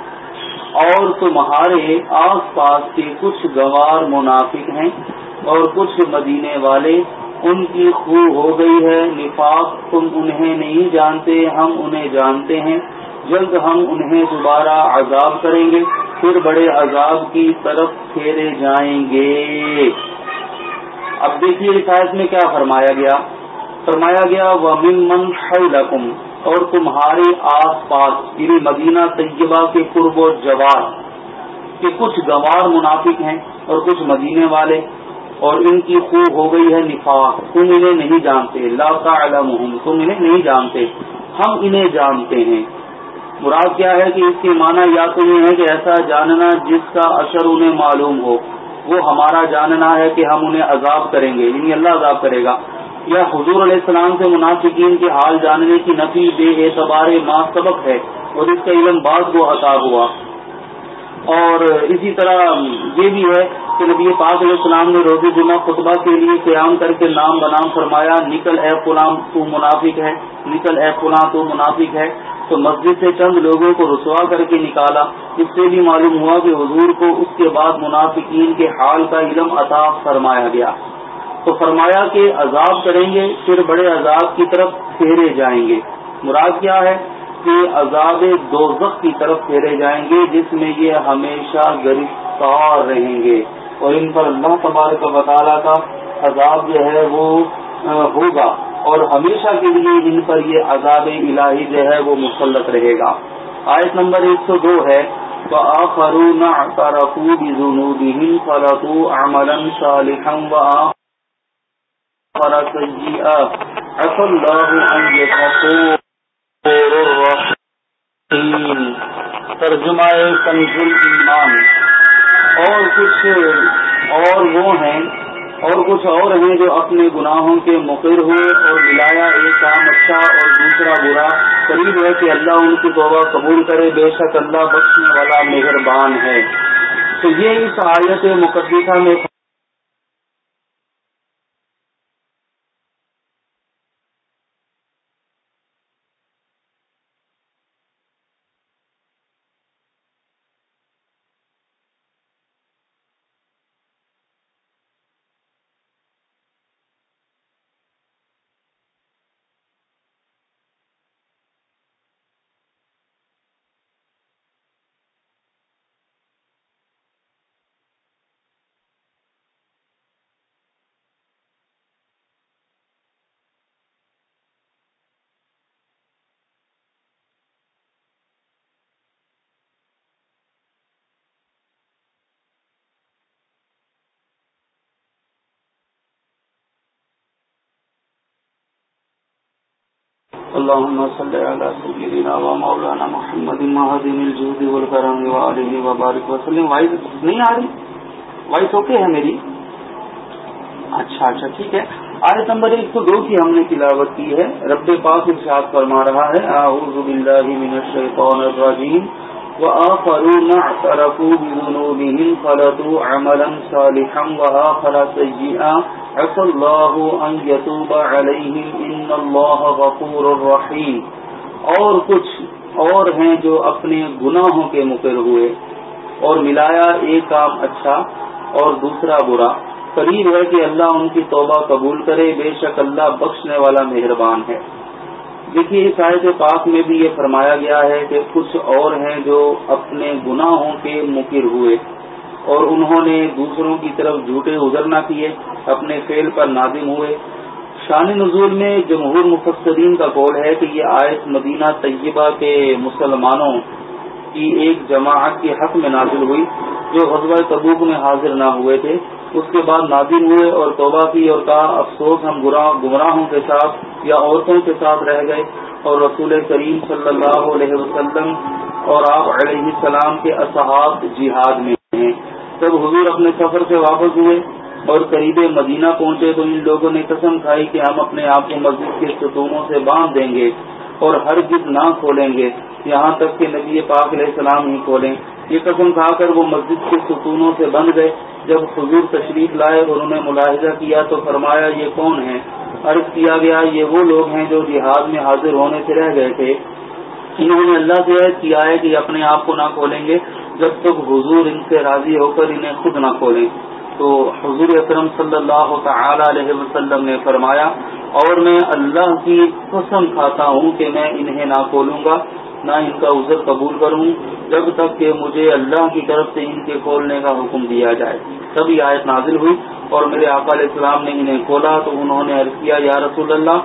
اور تمہارے آس پاس کے کچھ گوار منافق ہیں اور کچھ مدینے والے ان کی خو ہو گئی ہے، نفاق تم انہیں نہیں جانتے، ہم انہیں جانتے ہیں۔ جلد ہم انہیں دوبارہ عذاب کریں گے، پھر بڑے عذاب کی طرف پھیرے جائیں گے۔ اب دیکھیے رفایت میں کیا فرمایا گیا۔ فرمایا گیا وہ من حلقم اور تمہارے آس پاس یعنی مدینہ طیبہ کے قرب و جوار کے کچھ گوار منافق ہیں اور کچھ مدینے والے۔ اور ان کی خوب ہو گئی ہے نفاق۔ تم انہیں نہیں جانتے۔ لا تعلمهم تم انہیں نہیں جانتے۔ ہم انہیں جانتے ہیں۔ مراد کیا ہے کہ اس کی معنی یا تو یہ ہے کہ ایسا جاننا جس کا اثر انہیں معلوم ہو۔ وہ ہمارا جاننا ہے کہ ہم انہیں عذاب کریں گے یعنی اللہ عذاب کرے گا۔ یا حضور علیہ السلام سے منافقین کے حال جاننے کی نفی، بے اعتبار ما سبق ہے اور اس کا علم بعض کو عطا ہوا۔ اور اسی طرح یہ بھی ہے کہ نبی پاک علیہ السلام نے روزی جمعہ خطبہ کے لیے قیام کر کے نام بنام فرمایا، نکل اے غلام تو منافق ہے، نکل اے غلام تو منافق ہے۔ تو مسجد سے چند لوگوں کو رسوا کر کے نکالا اس سے بھی معلوم ہوا کہ حضور کو اس کے بعد منافقین کے حال کا علم عطا فرمایا گیا۔ تو فرمایا کہ عذاب کریں گے، پھر بڑے عذاب کی طرف پھیرے جائیں گے۔ مراد کیا ہے؟ کہ عذاب دوزخ کی طرف پھیرے جائیں گے، جس میں یہ ہمیشہ گرفتار رہیں گے۔ اور ان پر اللہ تبارک و تعالیٰ کا عذاب جو ہے وہ ہوگا۔ اور ہمیشہ کے لیے ان پر یہ عذاب الہی جو ہے وہ مسلط رہے گا۔ آیت نمبر ایک سو دو ہے تو آخرون ترقو بزنوبهم فلقوا عملا صالحا وآخر سيئا عسى الله أن يتقوا ترجمہ کنزل ایمان۔ اور کچھ اور وہ ہیں، اور کچھ اور ہیں جو اپنے گناہوں کے مقر ہوئے اور ملایا ایک کام اچھا اور دوسرا برا۔ قریب ہے کہ اللہ ان کی توبہ قبول کرے، بے شک اللہ بخشنے والا مہربان ہے۔ تو یہ اس آیت مقدسہ میں اللهم صل على سيدنا ومولانا محمد مهدم الجود والكرم وآله وبارك وسلم. وائس نہیں آ رہی؟ وائس اوکے ہے میری؟ اچھا اچھا ٹھیک ہے۔ آیت نمبر ایک سو دو کی ہم نے تلاوت کی ہے۔ رب پاک ارشاد فرما رہا ہے، اعوذ باللہ من الشیطان الرجیم وآخرون اعترفوا بذنوبهم خلطوا عملا صالحا وآخر سيئا عسى الله أن يتوب عليهم إن الله غفور رحيم۔ اور کچھ اور ہیں جو اپنے گناہوں کے مقر ہوئے۔ اور ملایا ایک کام اچھا اور دوسرا برا۔ قریب ہے کہ اللہ ان کی توبہ قبول کرے، بے شک اللہ بخشنے والا مہربان ہے۔ دیکھیے، اس آیت پاک میں بھی یہ فرمایا گیا ہے کہ کچھ اور ہیں جو اپنے گناہوں کے مکر ہوئے۔ اور انہوں نے دوسروں کی طرف جھوٹے ازر نہ کیے، اپنے فیل پر نادم ہوئے۔ شان نزول میں جمہور مفسرین کا قول ہے کہ یہ آیت مدینہ طیبہ کے مسلمانوں کی ایک جماعت کے حق میں نازل ہوئی، جو غزوہ تبوک میں حاضر نہ ہوئے تھے۔ اس کے بعد نادم ہوئے اور توبہ کی اور کہا، افسوس، ہم گمراہوں کے ساتھ یا عورتوں کے ساتھ رہ گئے اور رسول کریم صلی اللہ علیہ وسلم اور آپ علیہ السلام کے اصحاب جہاد میں ہیں جب حضور اپنے سفر سے واپس ہوئے اور قریب مدینہ پہنچے تو ان لوگوں نے قسم کھائی کہ ہم اپنے آپ کو مسجد کے ستونوں سے باندھ دیں گے اور ہر گز نہ کھولیں گے۔ یہاں تک کہ نبی پاک علیہ السلام ہی کھولیں۔ یہ قسم کھا کر وہ مسجد کے ستونوں سے بند گئے۔ جب حضور تشریف لائے اور انہوں نے ملاحظہ کیا تو فرمایا، یہ کون ہے عرض کیا گیا، یہ وہ لوگ ہیں جو جہاد میں حاضر ہونے سے رہ گئے تھے۔ انہوں نے اللہ سے عید کیا ہے کہ اپنے آپ کو نہ کھولیں گے، جب تک حضور ان سے راضی ہو کر انہیں خود نہ کھولیں۔ تو حضور اکرم صلی اللہ تعالی علیہ وسلم نے فرمایا، اور میں اللہ کی قسم کھاتا ہوں کہ میں انہیں نہ کھولوں گا، نہ ان کا عذر قبول کروں، جب تک کہ مجھے اللہ کی طرف سے ان کے کھولنے کا حکم دیا جائے۔ تب یہ آیت نازل ہوئی، اور میرے آقا علیہ السلام نے انہیں کھولا، تو انہوں نے عرض کیا، یا رسول اللہ،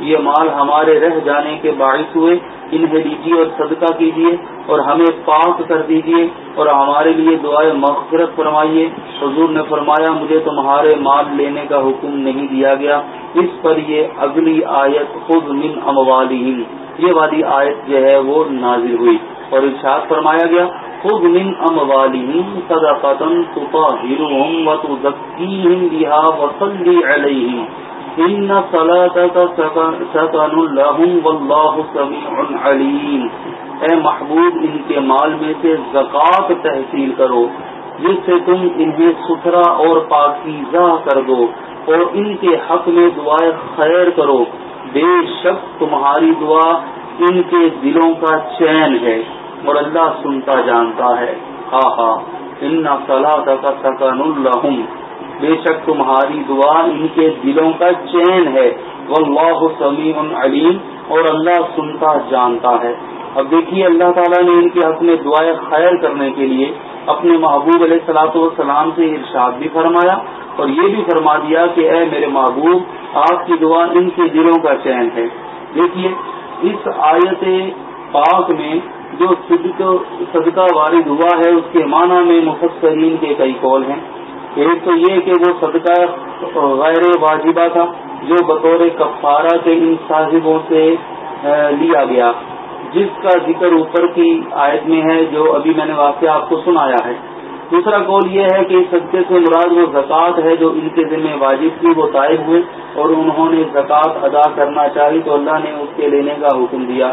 یہ مال ہمارے رہ جانے کے باعث ہوئے انہیں لیجیے اور صدقہ کیجیے اور ہمیں پاک کر دیجیے اور ہمارے لیے دعائیں مغفرت فرمائیے۔ حضور نے فرمایا، مجھے تمہارے مال لینے کا حکم نہیں دیا گیا۔ اس پر یہ اگلی آیت خود من اموالہم یہ والی آیت جو ہے وہ نازل ہوئی۔ اور ارشاد فرمایا گیا خود من اموالہم صدقتن تطہرہم و بہا وصلی ان سکن لہم واللہ علیم۔ اے محبوب، ان کے مال میں سے زکوٰۃ تحصیل کرو، جس سے تم انہیں ستھرا اور پاکیزہ کر دو، اور ان کے حق میں دعائیں خیر کرو۔ بے شک تمہاری دعا ان کے دلوں کا چین ہے اور اللہ سنتا جانتا ہے۔ ہاں ہاں ان صلاح کا سکن الحم بے شک تمہاری دعا ان کے دلوں کا چین ہے۔ واللہ سمیع علیم اور اللہ سنتا جانتا ہے۔ اب دیکھیے اللہ تعالیٰ نے ان کے حق میں دعائیں خیر کرنے کے لیے اپنے محبوب علیہ السلاۃ والسلام سے ارشاد بھی فرمایا اور یہ بھی فرما دیا کہ اے میرے محبوب، آپ کی دعا ان کے دلوں کا چین ہے۔ دیکھیے، اس آیت پاک میں جو صدقہ وارد ہوا ہے، اس کے معنی میں مفسرین کے کئی قول ہیں۔ ایک تو یہ کہ وہ صدقہ غیر واجبہ تھا، جو بطور کفارہ کے ان صاحبوں سے لیا گیا۔ جس کا ذکر اوپر کی آیت میں ہے، جو ابھی میں نے واقعہ آپ کو سنایا ہے۔ دوسرا قول یہ ہے کہ صدقے سے مراد وہ زکوٰۃ ہے جو ان کے ذمہ واجب تھی، وہ طائب ہوئے اور انہوں نے زکوٰۃ ادا کرنا چاہی تو اللہ نے اس کے لینے کا حکم دیا۔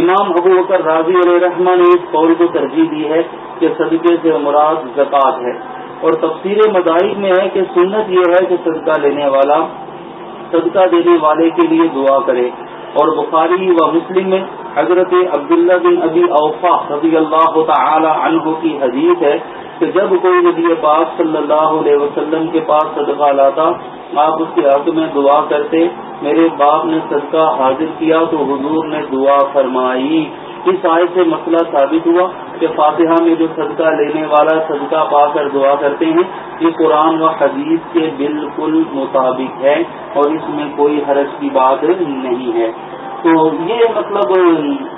امام ابو بکر راضی علیہ رحمٰ نے اس قول کو ترجیح دی ہے کہ صدقے سے مراد زکوٰۃ ہے۔ اور تفصیل مدائق میں ہے کہ سنت یہ ہے کہ صدقہ لینے والا صدقہ دینے والے کے لیے دعا کرے۔ اور بخاری و مسلم میں حضرت عبداللہ بن ابی اوفا رضی اللہ تعالی عنہ کی حدیث ہے کہ جب کوئی نبی پاک صلی اللہ علیہ وسلم کے پاس صدقہ لاتا، آپ اس کے حق میں دعا کرتے، میرے باپ نے صدقہ حاضر کیا تو حضور نے دعا فرمائی۔ اس آئے سے مسئلہ ثابت ہوا کہ فاتحہ میں جو صدقہ لینے والا صدقہ پا کر دعا کرتے ہیں، یہ قرآن و حدیث کے بالکل مطابق ہے اور اس میں کوئی حرج کی بات نہیں ہے۔ تو یہ مطلب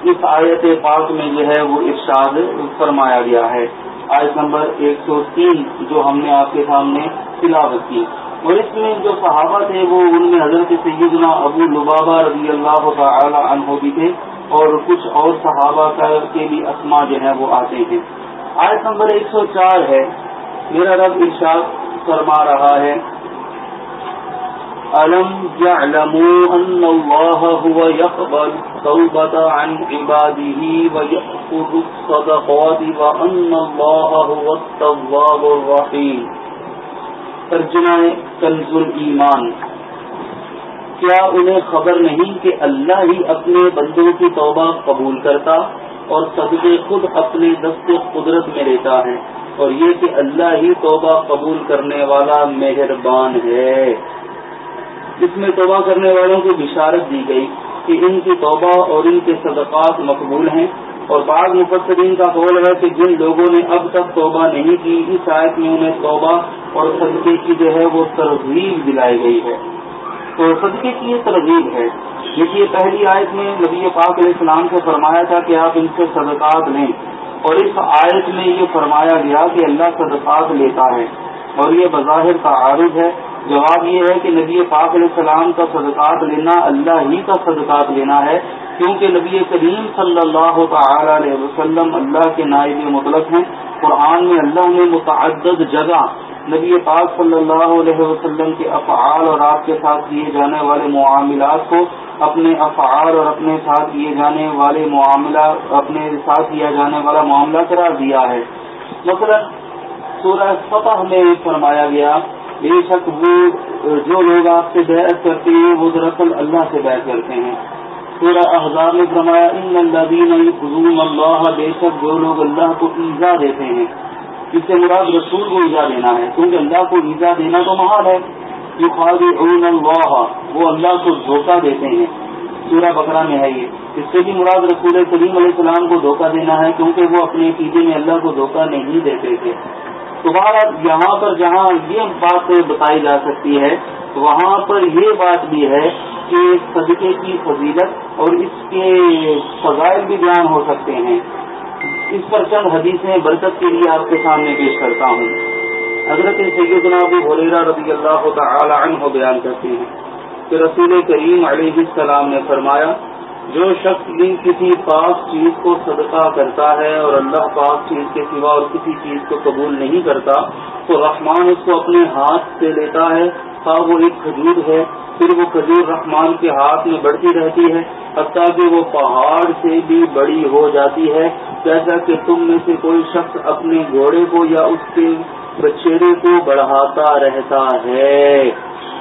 اس آیت پاک میں جو ہے وہ ارشاد فرمایا گیا ہے۔ آیت نمبر ایک سو تین جو ہم نے آپ کے سامنے تلاوت کی۔ اور اس میں جو صحابہ تھے وہ ان میں حضرت سیدنا ابو لبابہ رضی اللہ تعالی عنہ بھی تھے۔ اور کچھ اور صحابہ کا کے بھی اسما جو ہیں وہ آتے ہیں۔ آیت نمبر ایک سو چار ہے۔ میرا رب ارشاد فرما رہا ہے۔ ألم يعلموا أن الله هو يقبل توبة عن عباده ويأخذ الصدقات وأن الله هو التواب الرحيم ترجمہ کنز ایمان کیا انہیں خبر نہیں کہ اللہ ہی اپنے بندوں کی توبہ قبول کرتا اور صدقے خود اپنے دست قدرت میں لیتا ہے؟ اور یہ کہ اللہ ہی توبہ قبول کرنے والا مہربان ہے۔ اس میں توبہ کرنے والوں کو بشارت دی گئی کہ ان کی توبہ اور ان کے صدقات مقبول ہیں۔ اور بعض مفسرین کا قول ہے کہ جن لوگوں نے اب تک توبہ نہیں کی، اس آیت میں انہیں توبہ اور صدقے کی جو ہے وہ ترغیب دلائی گئی ہے۔ تو صدقے کی یہ ترغیب ہے۔ دیکھیے، پہلی آیت میں نبی پاک علیہ السلام کو فرمایا تھا کہ آپ ان سے صدقات لیں۔ اور اس آیت میں یہ فرمایا گیا کہ اللہ صدقات لیتا ہے۔ اور یہ بظاہر کا عارض ہے۔ جواب یہ ہے کہ نبی پاک علیہ السلام کا صدقات لینا اللہ ہی کا صدقات لینا ہے۔ کیونکہ نبی کریم صلی اللہ تعالی علیہ وسلم اللہ کے نائب مطلق ہیں۔ قرآن میں اللہ نے متعدد جگہ نبی پاک صلی اللہ علیہ وسلم کے افعال اور آپ کے ساتھ کیے جانے والے معاملات کو اپنے افعال اور اپنے ساتھ کیے جانے والے معاملہ، اپنے ساتھ کیا جانے والا معاملہ قرار دیا ہے۔ مثلا سورہ فتح میں فرمایا گیا، بے شک وہ جو لوگ آپ سے بحث کرتے ہیں، وہ دراصل اللہ سے بحث کرتے ہیں۔ سورہ احزاب نے فرمایا، ان اللہ اللہ بے شک جو لوگ اللہ کو ایزا دیتے ہیں۔ اس سے مراد رسول کو ایزا دینا ہے، کیونکہ اللہ کو ایزا دینا تو محال ہے۔ اللہ، وہ اللہ کو دھوکہ دیتے ہیں۔ سورہ بکرا میں ہے یہ۔ اس سے بھی مراد رسول کریم علیہ السلام کو دھوکہ دینا ہے، کیونکہ وہ اپنے عقیدے میں اللہ کو دھوکہ نہیں دیتے تھے۔ دوبارہ یہاں پر جہاں یہ بات بتائی جا سکتی ہے، وہاں پر یہ بات بھی ہے کہ صدقے کی فضیلت اور اس کے فضائل بھی بیان ہو سکتے ہیں۔ اس پر چند حدیثیں برکت کے لیے آپ کے سامنے پیش کرتا ہوں۔ حضرت سیدنا ابو حریرہ رضی اللہ تعالی عنہ بیان کرتے ہیں کہ رسول کریم علیہ السلام نے فرمایا، جو شخص بھی کسی پاک چیز کو صدقہ کرتا ہے اور اللہ پاک چیز کے سوا اور کسی چیز کو قبول نہیں کرتا، تو رحمان اس کو اپنے ہاتھ سے لیتا ہے خواہ وہ ایک کھجور ہے، پھر وہ کھجور رحمان کے ہاتھ میں بڑھتی رہتی ہے، حتیٰ کہ وہ پہاڑ سے بھی بڑی ہو جاتی ہے۔ جیسا کہ تم میں سے کوئی شخص اپنے گھوڑے کو یا اس کے بچیرے کو بڑھاتا رہتا ہے۔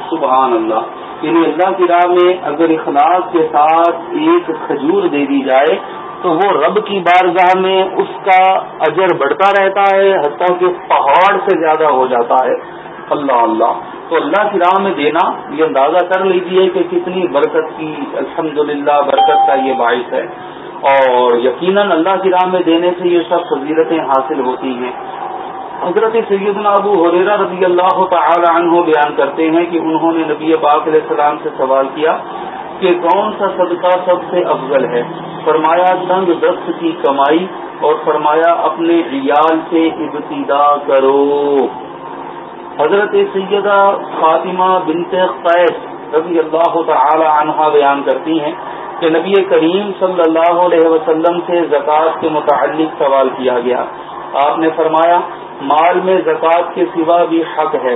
سبحان اللہ۔ یعنی اللہ کی راہ میں اگر اخلاق کے ساتھ ایک کھجور دے دی جائے، تو وہ رب کی بارگاہ میں اس کا اجر بڑھتا رہتا ہے، حتیٰ کہ پہاڑ سے زیادہ ہو جاتا ہے۔ اللہ اللہ۔ تو اللہ کی راہ میں دینا یہ اندازہ کر لیجیے کہ کتنی برکت کی الحمدللہ برکت کا یہ باعث ہے اور یقیناً اللہ کی راہ میں دینے سے یہ سب فضیلتیں حاصل ہوتی ہیں۔ حضرت سیدنا ابو حریرہ رضی اللہ تعالی عنہ بیان کرتے ہیں کہ انہوں نے نبی پاک علیہ السلام سے سوال کیا کہ کون سا صدقہ سب سے افضل ہے؟ فرمایا، تنگ دست کی کمائی اور فرمایا، اپنے عیال سے ابتدا کرو۔ حضرت سیدہ فاطمہ بنت قیس رضی اللہ تعالی عنہ بیان کرتی ہیں کہ نبی کریم صلی اللہ علیہ وسلم سے زکوٰۃ کے متعلق سوال کیا گیا۔ آپ نے فرمایا، مال میں زکوٰۃ کے سوا بھی حق ہے۔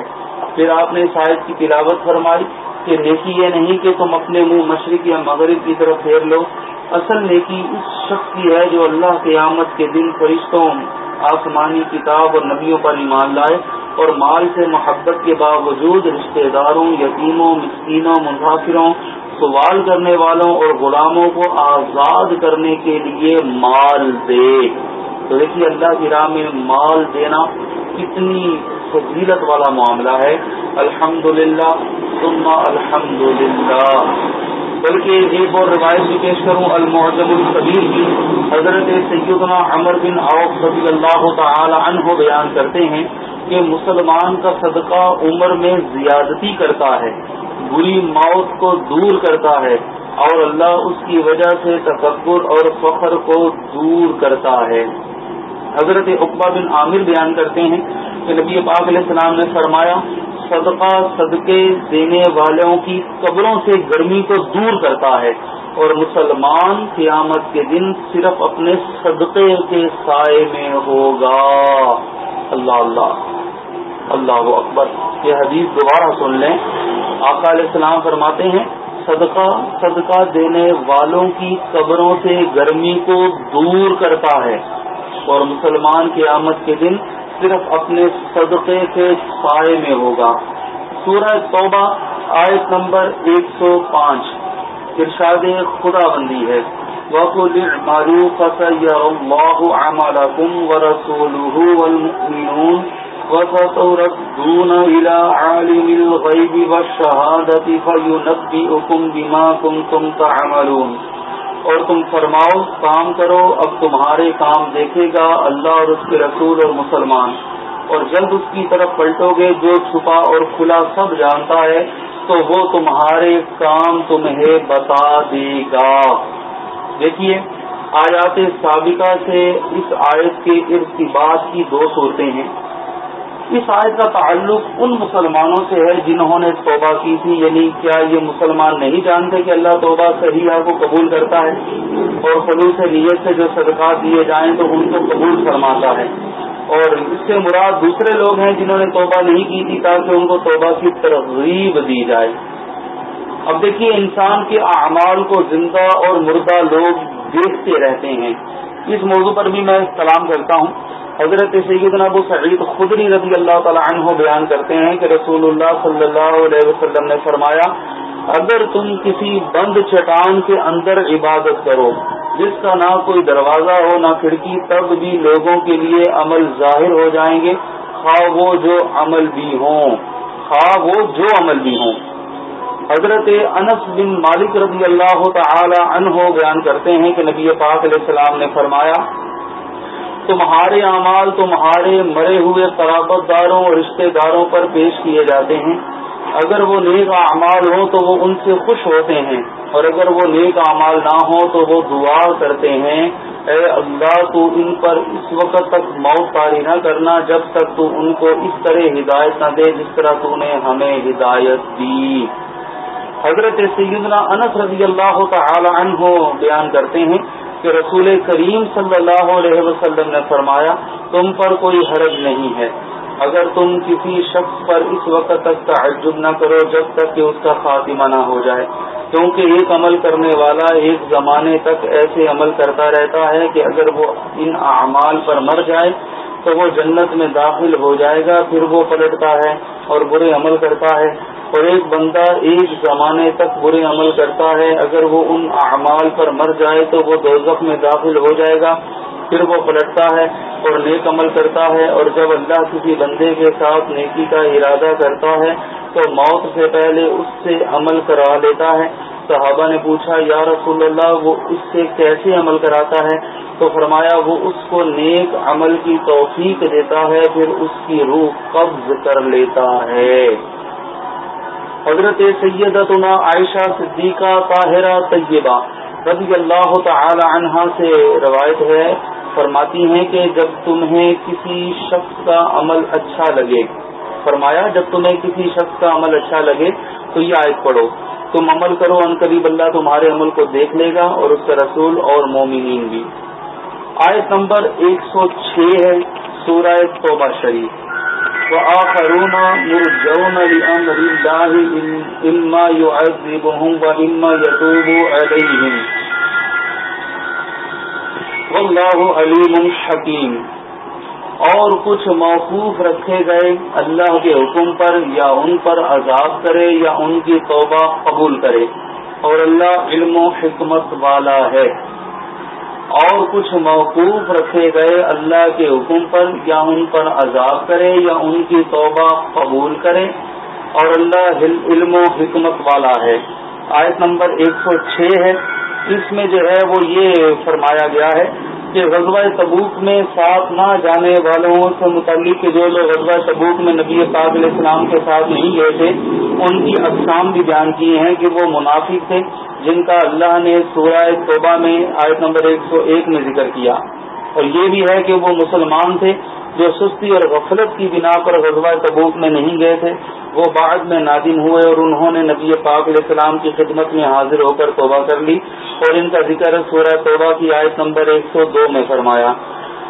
پھر آپ نے شاید کی تلاوت فرمائی کہ نیکی یہ نہیں کہ تم اپنے منہ مشرق یا مغرب کی طرف پھیر لو۔ اصل نیکی اس شخص کی ہے جو اللہ کے آمد کے دن فرشتوں آسمانی کتاب اور نبیوں پر ایمان لائے اور مال سے محبت کے باوجود رشتہ داروں، یتیموں، مسکینوں مسافروں سوال کرنے والوں اور غلاموں کو آزاد کرنے کے لیے مال دے۔ تو دیکھیے اللہ کی راہ میں مال دینا کتنی فضیلت والا معاملہ ہے۔ الحمد للہ الحمد للہ بلکہ ایک اور روایت بھی پیش کروں المعظم القبیر کی۔ حضرت سیدنا عمر بن اوف رضی اللہ تعالی عنہ بیان کرتے ہیں کہ مسلمان کا صدقہ عمر میں زیادتی کرتا ہے، بری موت کو دور کرتا ہے اور اللہ اس کی وجہ سے تکبر اور فخر کو دور کرتا ہے۔ حضرت اقبا بن عامر بیان کرتے ہیں کہ نبی پاک علیہ السلام نے فرمایا، صدقہ صدقے دینے والوں کی قبروں سے گرمی کو دور کرتا ہے اور مسلمان قیامت کے دن صرف اپنے صدقے کے سائے میں ہوگا۔ اللہ اللہ اللہ اکبر۔ یہ حدیث دوبارہ سن لیں۔ آقا علیہ السلام فرماتے ہیں، صدقہ صدقہ دینے والوں کی قبروں سے گرمی کو دور کرتا ہے۔ اور مسلمان کی آمد کے دن صرف اپنے صدقے کے سائے میں ہوگا۔ سورہ توبہ، آیت نمبر ایک سو پانچ۔ ارشاد خدا بندی ہے وستردون إلى عالم الغيب والشهادة فينبئكم اور تم فرماؤ، کام کرو، اب تمہارے کام دیکھے گا اللہ اور اس کے رسول اور مسلمان۔ اور جلد اس کی طرف پلٹو گے، جو چھپا اور کھلا سب جانتا ہے، تو وہ تمہارے کام تمہیں بتا دے گا۔ دیکھیے، آیات سابقہ سے اس آیت کے ارتباط کی دو صورتیں ہیں۔ اس آیت کا تعلق ان مسلمانوں سے ہے جنہوں نے توبہ کی تھی یعنی کیا یہ مسلمان نہیں جانتے کہ اللہ توبہ صحیح کو قبول کرتا ہے؟ اور خلوص نیت سے جو صدقات دیے جائیں تو ان کو قبول فرماتا ہے۔ اور اس سے مراد دوسرے لوگ ہیں جنہوں نے توبہ نہیں کی تھی تاکہ ان کو توبہ کی ترغیب دی جائے۔ اب دیکھیے انسان کے اعمال کو زندہ اور مردہ لوگ دیکھتے رہتے ہیں۔ اس موضوع پر بھی میں سلام کرتا ہوں۔ حضرت سیدنا ابو سعید خدری رضی اللہ تعالیٰ عنہ بیان کرتے ہیں کہ رسول اللہ صلی اللہ علیہ وسلم نے فرمایا، اگر تم کسی بند چٹان کے اندر عبادت کرو، جس کا نہ کوئی دروازہ ہو نہ کھڑکی، تب بھی لوگوں کے لیے عمل ظاہر ہو جائیں گے، خواہ وہ جو عمل بھی ہوں۔ خواہ وہ جو عمل بھی ہوں۔ حضرت انس بن مالک رضی اللہ تعالی عنہ بیان کرتے ہیں کہ نبی پاک علیہ السلام نے فرمایا، تمہارے اعمال تمہارے مرے ہوئے قرابت داروں اور رشتہ داروں پر پیش کیے جاتے ہیں۔ اگر وہ نیک اعمال ہوں تو وہ ان سے خوش ہوتے ہیں۔ اور اگر وہ نیک اعمال نہ ہوں تو وہ دعا کرتے ہیں۔ اے اللہ، تو ان پر اس وقت تک موت پاری نہ کرنا جب تک تو ان کو اس طرح ہدایت نہ دے جس طرح تو نے ہمیں ہدایت دی۔ حضرت سیدنا انس رضی اللہ تعالی عنہ بیان کرتے ہیں کہ رسول کریم صلی اللہ علیہ وسلم نے فرمایا، تم پر کوئی حرج نہیں ہے۔ اگر تم کسی شخص پر اس وقت تک تعجب نہ کرو جب تک کہ اس کا خاتمہ نہ ہو جائے۔ کیونکہ ایک عمل کرنے والا ایک زمانے تک ایسے عمل کرتا رہتا ہے کہ اگر وہ ان اعمال پر مر جائے تو وہ جنت میں داخل ہو جائے گا، پھر وہ پلٹتا ہے اور برے عمل کرتا ہے۔ اور ایک بندہ ایک زمانے تک برے عمل کرتا ہے، اگر وہ ان اعمال پر مر جائے تو وہ دوزخ میں داخل ہو جائے گا، پھر وہ پلٹتا ہے اور نیک عمل کرتا ہے، اور جب اللہ کسی بندے کے ساتھ نیکی کا ارادہ کرتا ہے تو موت سے پہلے اس سے عمل کرا لیتا ہے۔ صحابہ نے پوچھا، یا رسول اللہ، وہ اس سے کیسے عمل کراتا ہے؟ تو فرمایا، وہ اس کو نیک عمل کی توفیق دیتا ہے، پھر اس کی روح قبض کر لیتا ہے۔ حضرت سیدتنا عائشہ صدیقہ طاہرہ طیبہ رضی اللہ تعالی عنہا سے روایت ہے، فرماتی ہیں کہ جب تمہیں کسی شخص کا عمل اچھا لگے، فرمایا جب تمہیں کسی شخص کا عمل اچھا لگے تو یہ آیت پڑھو، تم عمل کرو، ان قریب اللہ تمہارے عمل کو دیکھ لے گا اور اس کا رسول اور مومنین بھی۔ آیت نمبر ایک سو چھ ہے، سورہ توبہ شریف۔ وآخرون مرجون لأمر الله إما يعذبهم وإما يتوب عليهم. والله عليم حكيم. اور کچھ موقوف رکھے گئے اللہ کے حکم پر یا ان پر عذاب کرے یا ان کی توبہ قبول کرے اور اللہ علم و حکمت والا ہے۔ اور کچھ موقوف رکھے گئے اللہ کے حکم پر، یا ان پر عذاب کرے، یا ان کی توبہ قبول کرے۔ اور اللہ علم و حکمت والا ہے۔ آیت نمبر ایک سو چھ ہے۔ اس میں جو ہے وہ یہ فرمایا گیا ہے کہ غزوہ تبوک میں ساتھ نہ جانے والوں سے متعلق جو لوگ غزوہ تبوک میں نبی پاک علیہ السلام کے ساتھ نہیں گئے تھے، ان کی اقسام بھی بیان کی ہیں کہ وہ منافق تھے، جن کا اللہ نے سورہ توبہ میں آیت نمبر ایک سو ایک میں ذکر کیا۔ اور یہ بھی ہے کہ وہ مسلمان تھے جو سستی اور غفلت کی بنا پر غزوہ تبوک میں نہیں گئے تھے، وہ بعد میں نادم ہوئے اور انہوں نے نبی پاک علیہ السلام کی خدمت میں حاضر ہو کر توبہ کر لی اور ان کا ذکر سورہ توبہ کی آیت نمبر ایک سو دو میں فرمایا۔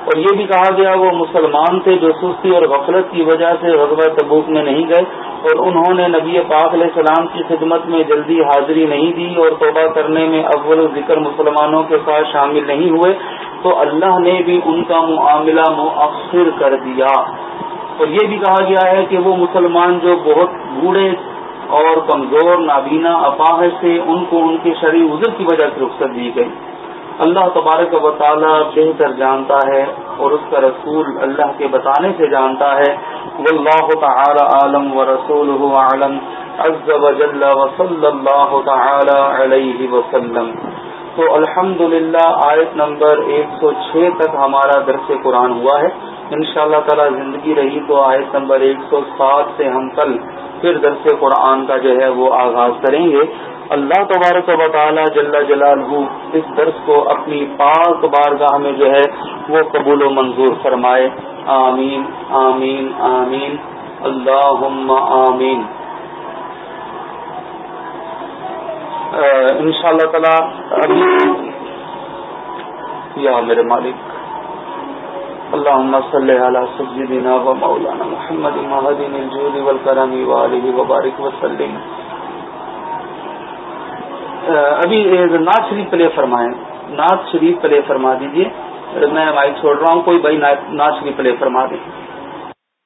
اور یہ بھی کہا گیا، وہ مسلمان تھے جو سستی اور غفلت کی وجہ سے غزوہ تبوک میں نہیں گئے اور انہوں نے نبی پاک علیہ السلام کی خدمت میں جلدی حاضری نہیں دی اور توبہ کرنے میں اول ذکر مسلمانوں کے ساتھ شامل نہیں ہوئے۔ تو اللہ نے بھی ان کا معاملہ مؤخر کر دیا۔ اور یہ بھی کہا گیا ہے کہ وہ مسلمان جو بہت بوڑھے اور کمزور نابینا اپاہج سے ان کو ان کے شرع عذر کی وجہ سے رخصت دی گئی۔ اللہ تبارک و تعالیٰ بہتر جانتا ہے اور اس کا رسول اللہ کے بتانے سے جانتا ہے۔ واللہ تعالی عالم و رسول عالم، عز و جل و صلی اللہ تعالی علیہ وسلم۔ تو الحمد للہ آیت نمبر ایک سو چھ تک ہمارا درس قرآن ہوا ہے۔ ان شاء اللہ تعالی زندگی رہی تو آیت نمبر ایک سو سات سے ہم کل پھر درس قرآن کا جو ہے وہ آغاز کریں گے۔ اللہ تبارک و تعالی جل جلال اس درس کو اپنی پاک بارگاہ میں جو ہے وہ قبول و منظور فرمائے۔ آمین آمین آمین۔ اللہ آمین۔ ان شاء اللہ تعالی ابھی یا میرے مالک اللهم صل على سيدنا ومولانا محمد المهدي الجود والكرم وآله وبارك وسلم ابھی نعت شریف پلے فرمائیں۔ نعت شریف پلے فرما دیجیے۔ میں مائک چھوڑ رہا ہوں، کوئی بھائی نعت شریف پلے فرما دیں